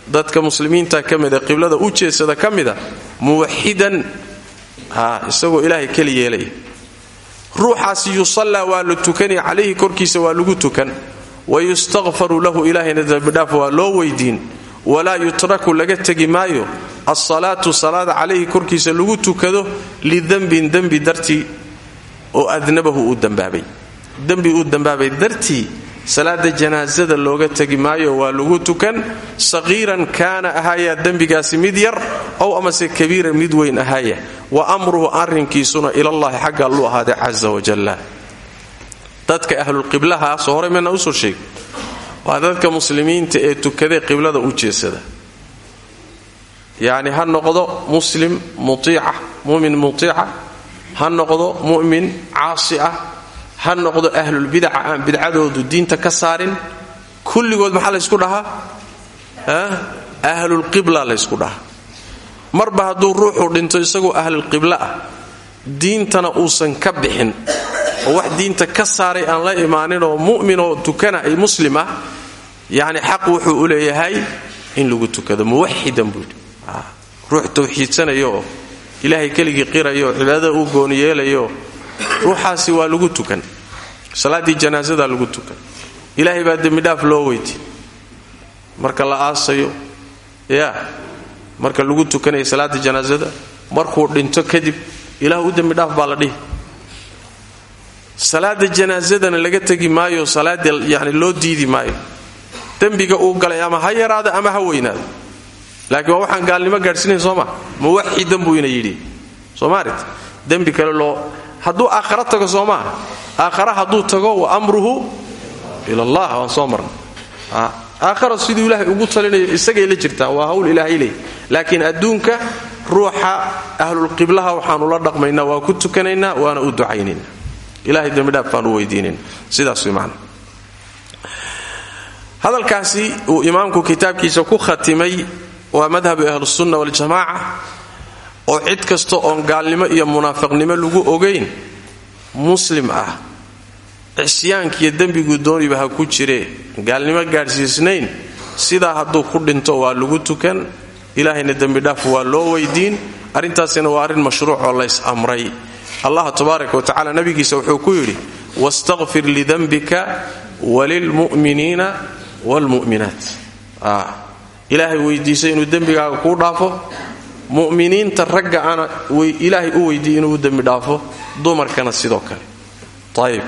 dadka muslimiinta ka qiblada u jeedsada ka mida muwaxidan isagoo ilaahay keli yeelaya ruuxaasi yusallaa waa la korkiisa waa lagu tukan. Wayustakfaru lahu ilaahayna dembidhaaf waa loo weydiin. Walaa yutraku laga tegi maayo alsalaatu salaada calayhi korkiisa lagu tukado lidembin dembi dartii oo adnabahu uu dambaabay. Dembi uu dambaabay dartii salaada janaasada looga tegi maayo waa lagu tukan. Saqiiran kaana ahaaya dembigaasi mid yar ow amase kabiiran mid weyn ahaaya. Wa amruhu arrinkiisuna ilallahi xagga alluu ahaaday casa wajalla dadka ahlulqiblaha soo hore meena u soo sheeg waa dadka muslimiinta ee tukaday qiblada u jeesada yacni ha noqdo muslim mutiica mumin mutiica. Ha noqdo mu'min caasi ah ha noqdo ahlulbidaca aan bidcadoodu diinta ka saarin. Kulligood maxaa laysku dhahaa? Ahlulqibla laysku dhahaa. Marba hadduu ruuxu dhinto isagoo ahlulqibla ah diintana uusan ka bixin. Oo wax diinta ka saaray aan la imaaninoo mu'minoo tukana muslim ah yacni xaq wuxuu u leeyahay in lagu tukado. Muwaxidan buudhi ruux tawxiidsanayo ilaahay keligii qirayo oo cibaadada u gooni yeelayo ruuxaasi waa lagu tukan. Salaaddii janaasadaa lagu tukan. Ilaahay baa dembidhaaf loo weydi marka la aasayo yaa marka lagu tukanaya salaada janaasada markuu dhinto kadib ilaah u dembidhaaf baa la dhihi. Salaada janaasadana laga tegi maayo salaada yani loo diidi maayo. Dembiga uu galay ama ha yaraada ama ha weynaado laakiin waa waxaan gaalnimo gaadhsiinayn sooma muwaxidan buu ina yidhi. Soomaalit dembi kale loo hadduu aakhara tago soo maaha aakhara hadduu tago wa amruhu ila allah waan soo marna aakhara siduu ilaahay ugu talinayo isagay la jirtaa waa hawl ilaahay leey. Laakiin adduunka ruuxa ahlulqiblaha waxaanu la dhaqmaynaa waa ku tukanaynaa waana u ducaynaynaa ilahay dembidhaaf baan u weydiinayn sidaas way hadalkaasi uu imaamku kitaabkiisa ku khatimay waa madhabu ahlusunna waljamaaca oo cid kasta oon gaalnimo iyo munaafiqnimo lagu ogayn muslim ah. Cisyaankiiyo dembiguu dooniba ha ku jiree gaalnimo gaadhsiisnayn sidaa hadduu ku dhinto waa lagu tukan. Ilaahayna dembidhaaf waa loo weydiin. Arrintaasina waa arrin mashruuc oo lays amray. Allah tabaaraka wa tacala nabigiisa wuxuu ku yidhi wastaqfir lidembika walilmu'miniina waalmu'minaat ilaahay weydiisa inuu dembigaaga kuu dhaafo. Mu'miniinta ragga ana ilaahay u weydiiya inuu u dembi dhaafo dumarkana sidoo kale. Ayib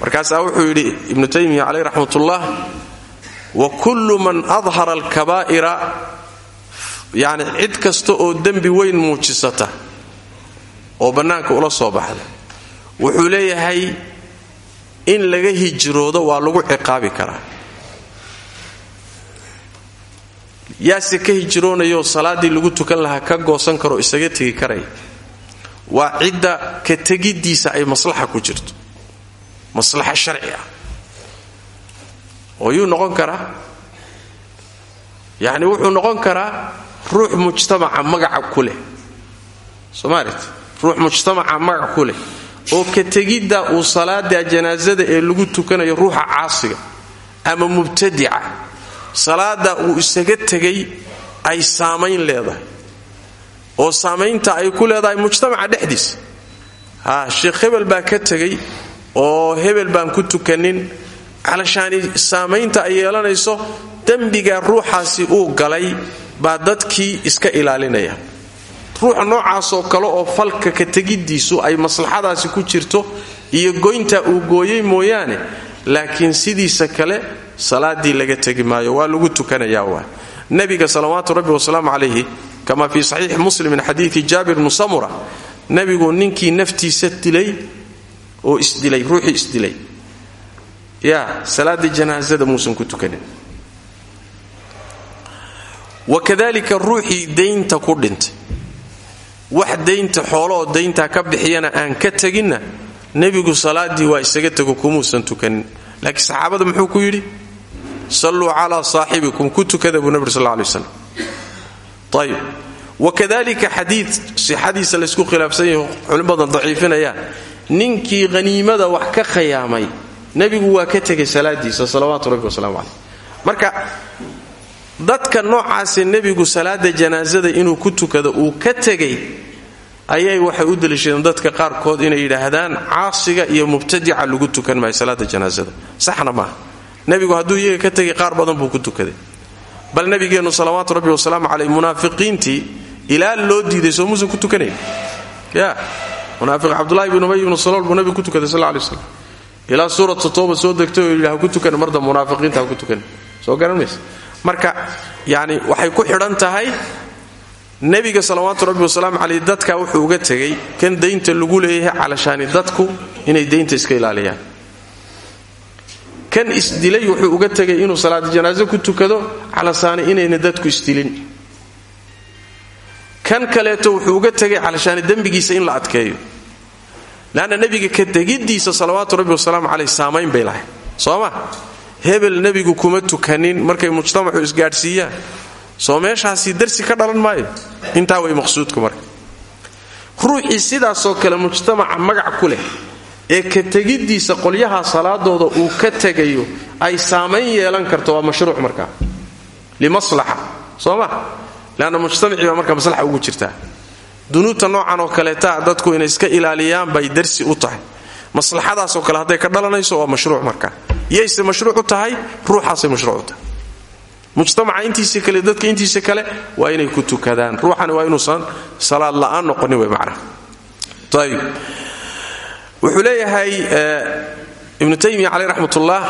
markaasaa wuxuu yidhi ibnu taymiya caleyh raxmatullah wa kullu man adhara alkabaa'ira yacni cid kasta oo dembi weyn muujisata oo bannaanka ula soo baxda wuxuu leeyahay in laga hijroodo waa lagu ciqaabi karaa yaase ka hijroonayoo salaaddii lagu tukan lahaa ka goosan karoo isaga tegi karaya waa cidda ka tegiddiisa ay maslaxa ku jirto. Maslaxa sharci ah. Oo yuu noqon karaa? Yacni wuxuu noqon karaa ruux mujtamaca magaca ku leh. Ruux mujtamaca magac ku leh. Oo ka tegidda uu salaada janaasada ee lagu tukanayo ruuxa caasiga ama mubtadica salaada uu isaga tegay ay saamayn leedahay. oo saamaynta ay ku leedahay mujtamaca dhexdiisa ha sheekh hebel baa ka tegay oo hebel baan ku tukanin. Calashaani saamaynta ay yeelanayso dembiga ruuxaasi uu galay baa dadkii iska ilaalinaya. Ruuxa noocaasoo kale oo falka ka tegiddiisu ay maslaxadaasi ku jirto iyo goynta uu gooyey mooyaane laakiin sidiisa kale salaadii laga tegi maayo waa lagu tukanayaa waa. Nebiga salawaatu rabbi wasalaamu calayhi kama fii saxiixi muslim min xadiidi jaabir bnu samura nebigu ninkii naftiisa dilay oo isdilay ruuxii isdilay yaa salaadii janaasada muusan ku tukanin. Wakadalika ruuxii daynta ku dhintay. Wax daynta xoolooo dayntaa ka bixiyana aan ka teginna nebigu salaaddii waa isaga tego kumuusan tukanin. Laakiin saxaabada muxuu ku yidhi salluu calaa saaxibikum ku tukada buu nabig sal alay waslam ayib wakadalika xadiid sixadiisa laysku khilaafsan yaho culimmadan daciifinayaan ninkii haniimada wax ka khayaamay nebigu waa ka tegay salaadiisa salawaatu rabbi wasalaamu caleyh marka dadka noocaase nebigu salaada janaasada inuu ku tukado uu ka tegay ayay waxay u daliishadeen dadka qaarkood inay yidhaahdaan caasiga iyo mubtadica lagu tukan maayo salaada janaasada saxna maaha nebigu hadduu iyaga ka tegay qaar badan buu ku tukaday. Bal nabigeennu salawaatu rabbi wasalaamu caleyh munaafiqiintii ilaa loo diiday soo muusan ku tukanayn ya munaafiq cabdulahi bn ubay ibnu salool buu nabigu ku tukaday sal lay slam ilaa suuratu tooba soo degtay oo ku tukan marda munaafiqiinta ku tukan. Soo garan marka yani waxay ku xidhan tahay nebiga salawaatu rabbi wasalaamu caleyh dadka wuxuu uga tegay kan daynta lagu leeyahay calashaani dadku inay daynta iska ilaaliyaan kan isdilay wuxuu uga tegay inuu salaad janaaso ku tukado calashaani inayna dadku isdilin. Kan kaleeto wuxuu uga tegay calashaani dembigiisa in la adkeeyo. Leanna nebiga ka tegiddiisa salawaatu rabbi wasalaamu caleyh saamayn bay lahay soo ma? Hebel nebigu kuma tukanin markay mujtamacu isgaadhsiiyaan. Soo meeshaasi darsi ka dhalan maayo? Intaa way maqsuudku marka. Ruuxii sidaasoo kale mujtamaca magac ku leh ee ka tegiddiisa qolyaha salaadooda uu ka tegayo ay saamayn yeelan karto waa mashruuc markaa limaslaxa soo ma leanna mujtamacii marka maslaxa ugu jirtaa dunuubta noocan oo kaleeta dadku inay iska ilaaliyaan bay darsi u tahay. Maslaxadaasoo kale hadday ka dhalanayso waa mashruuc markaa yayse mashruuc u tahay ruuxaasay mashruuc u tahay. Mujtamaca intiisa kale dadka intiisa kale waa inay ku tukadaan. Ruuxani waa inuusan salaad la'aan noqonin wey macnaha ayib wuxuu leeyahay eh, ibnu taymiya caleyh raxmatullah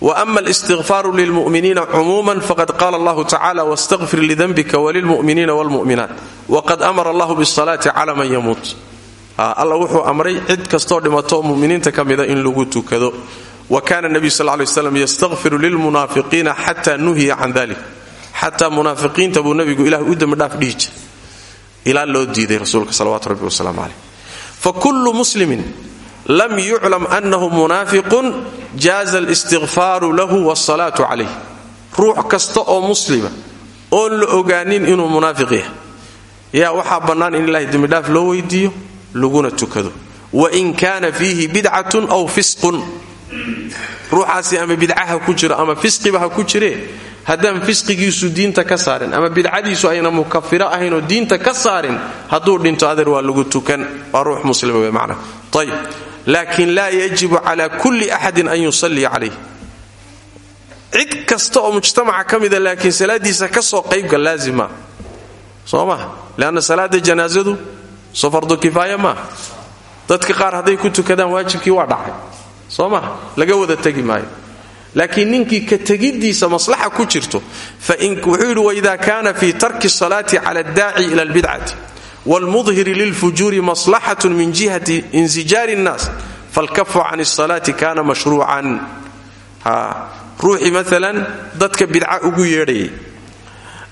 wama alstigfaaru lilmuminiina cumuuman faqad qaala allahu tacala wastaqfir lidanbika walilmuminiina wlmuminaat waqad amara allahu bisalaati cala man yamuut. Ah, Alla wuxuu amray cid kastoo dhimato oo muminiinta in lagu tukado. Wa kaana nebiyu sal ley slam yastafiru lilmunaafiqiina xata nuhiya can dalik xataa munaafiqiinta buu nebigu ilah u dembidhaaf dhihi jira loo diiday rasuulka salawatu rabbi wasalaamu fakullu muslimin lam yuclam anahu munaafiqun jaaza alistikfaaru lahu wsalaatu calayh ruux kasta oo muslima oon la ogaanin inuu munaafiq yahay yaa waxaa bannaan in ilahay dembidhaaf loo weydiiyo laguna tukado wain kaana fiihi bidcatun aw fisqun ruuxaasi ama bidcaha ku jiro ama fisqiba ha ku haddaan fisqigiisu diinta ka saarin ama bidcadiisu ayna mukafiro ahaynoo diinta ka saarin hadduu dhinto adeer waa lagu tukan. Waa ruux muslima wey macna. Ayib laakin laa yajibu cala kulli axadin an yusallia calayh. Cid kasta oo mujtamaca ka mida laakiin ka soo qaybga laazima. Soo maha salaada janaasadu soo fardu kifaaya dadka qaar hadday ku tukadaan waajibkii waa dhacay. Soo laga wada tegi maayo laakiin ninkii ka tegiddiisa maslaxa ku jirto wuxuu yidhi waida kaana fii tarki salaati cala addaaci ila albidcati waalmudhiri lilfujuuri maslaxatun min jihati insijaari nnaas falkafu can salaati kana mashruucan. Ruuxii maalan dadka bidca ugu yeedhayay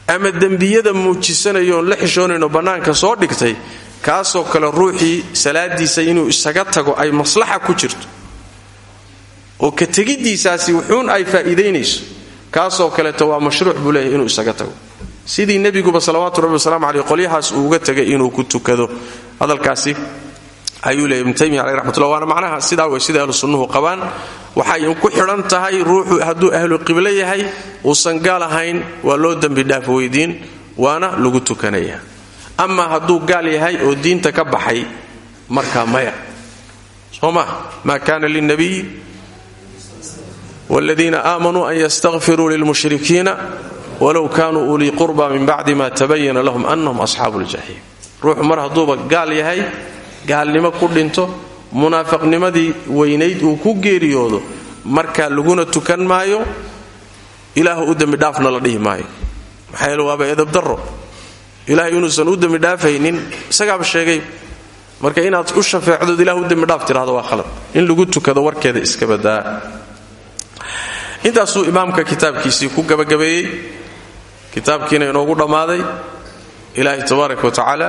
ama dembiyada muujisanayoon la xishoonayno bannaanka soo dhigtay kaasoo kale ruuxii salaadiisa inuu isaga tago ay maslaxa ku jirto oo ka tegiddiisaasi wuxuun ay faa'iidaynayso. Kaasoo kaleeto waa mashruuc buu leeyahay inuu isaga tago. Sidii nebiguba salawaatu rabbi wasalaamu caleyh qolyahaas uu uga tegay inuu ku tukado. Hadalkaasi ayuu leeyay ibnu taymiya raxmatullah waana macnaha sidaa wey sida ahlu sunnuhu qabaan. Waxay ku xidhan tahay ruuxu hadduu ahlu qiblo yahay uusan gaal ahayn waa loo dembi dhaaf weydiin waana lagu tukanaya. Ama hadduu gaal yahay oo diinta ka baxay markaa maya. Soo ma? Maa kaana lilnabiyi wladiina aamanuu an ystakfiruu lilmushrikiina walow kaanuu ulii qurba min bacdi ma tabayana lahum anahum asxaabu ljaxiim ruuxu mar hadduuba gaal yahay gaalnimo ku dhinto munaafiqnimadii weynayd uu ku geeriyoodo markaa laguna tukan maayo ilaahu u dembidhaafna la dhihi maayo maxaa yeele waaba edabdarro ilahay inuusan u dembidhaafaynin isagaaba sheegay marka inaad u shafeecdood ilah u dembidhaaf tidhahdo waa khalad in lagu tukado warkeeda iska badaa intaasuu imaamka kitaabkiisii ku gabagabeeyey kitaabkiina inoogu dhammaaday. Ilaahay tabaaraka wa tacaala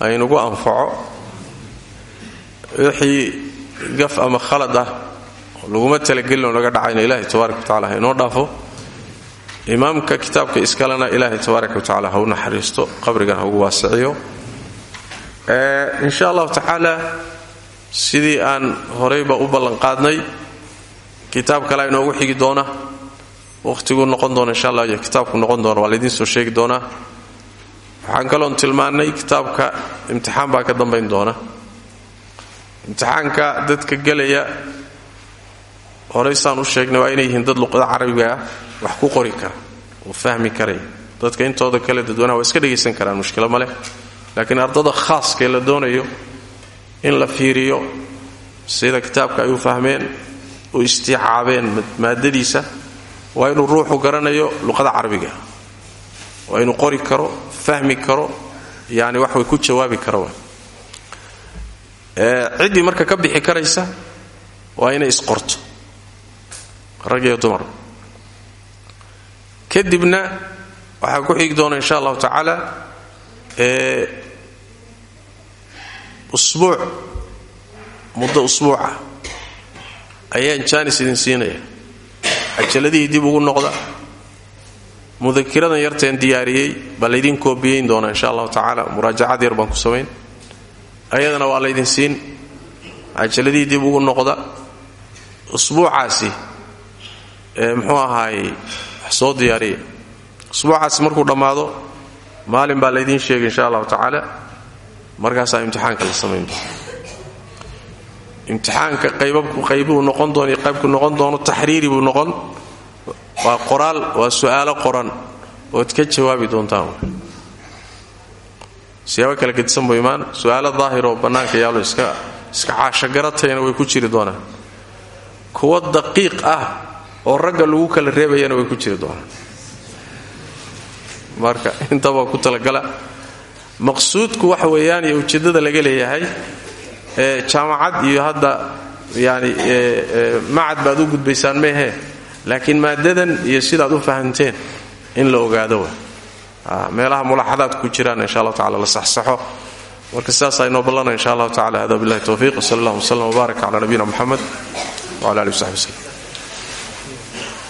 aynugu anfaco. Wixii gaf ama khalad ah laguma talagelinoo naga dhacayna ilaahay tabaaraka wa tacala ha inoo dhaafo. Imaamka kitaabka iskalena ilaahay tabaaraka wa tacala ha u naxariisto qabrigan ha ugu waasiciyo. Insha allahu tacaala sidii aan horayba u ballanqaadnay kitaab kale inoogu xigi doona. Wakhtiguu noqon doona insha allah kitaabku noqon doona waa soo sheegi doonaa waxaan kaloon tilmaannay kitaabka imtixaan baa ka dambayn doona. Imtixaanka dadka gelaya horaysaan u sheegnay waa inay yihiin luqada carabiga ah wax ku qori kara oo fahmi karay. Dadka intooda kale dadwanaha waa iska dhegaysan karaan mushkilo ma laakiin ardada khaaskee la doonayo in la fiiriyo sida kitaabka ay u fahmeen u istiicaabeen maadadiisa waa inuu ruuxu garanayo luqada carabiga waa inuu qori karo fahmi karo yani waxway ku jawaabi karo ciddii marka ka bixi karaysa waa inay isqorto. Rag iyo dumar. Kadibna waxaa ku xigi doona insha allahu tacaala usbuuc muddo usbuuca ayaan jaanis idin siinaya. Cajaladihii dib ugu noqda. Mudakiradan yarteen diyaariyey baa laydin koobiyeyn doonaa insha allahu tacaala. Muraajacad yar baan ku samayn ayadana waa laydin siin. Cajaladihii dib ugu noqda. Usbuucaasi muxuu ahaay wax soo diyaariya usbuucaasi markuu dhammaado maalin baa laydiin sheegay insha allahu tacaala. Markaasaa imtixaanka la samayn doona imtixaanka qaybabku qaybuu noqon doona qaybku noqon doono taxriiri buu noqon. Waa qoraal waa su'aalo qoran ood ka jawaabi doontaan. Siyaabo kala gedisan buu imaan su'aalo daahiroo bannaanka yaalo iska iska caashogaratayna way ku jiri doonaan. Kuwa daqiiq ah oo ragga lagu kala reebayana way ku jiri doonaan. Marka intaba ku talagala. Maqsuudku waxa weeyaan iyo ujeeddada laga leeyahay jaamacad iyo hadda yani macad baad u gudbaysaan meehe. Laakiin maadadan iyo sidaad u fahamteen in la ogaado wa meelaha mulaaxadaad ku jiraan insha allahu tacala la saxsaxo. Marka sidaasaa inoo ballana insha allahu tacala hada billahi towfiiq wsal allah wslam wbaarak cala nabiyina muxamed wcala alih w saxbi wslem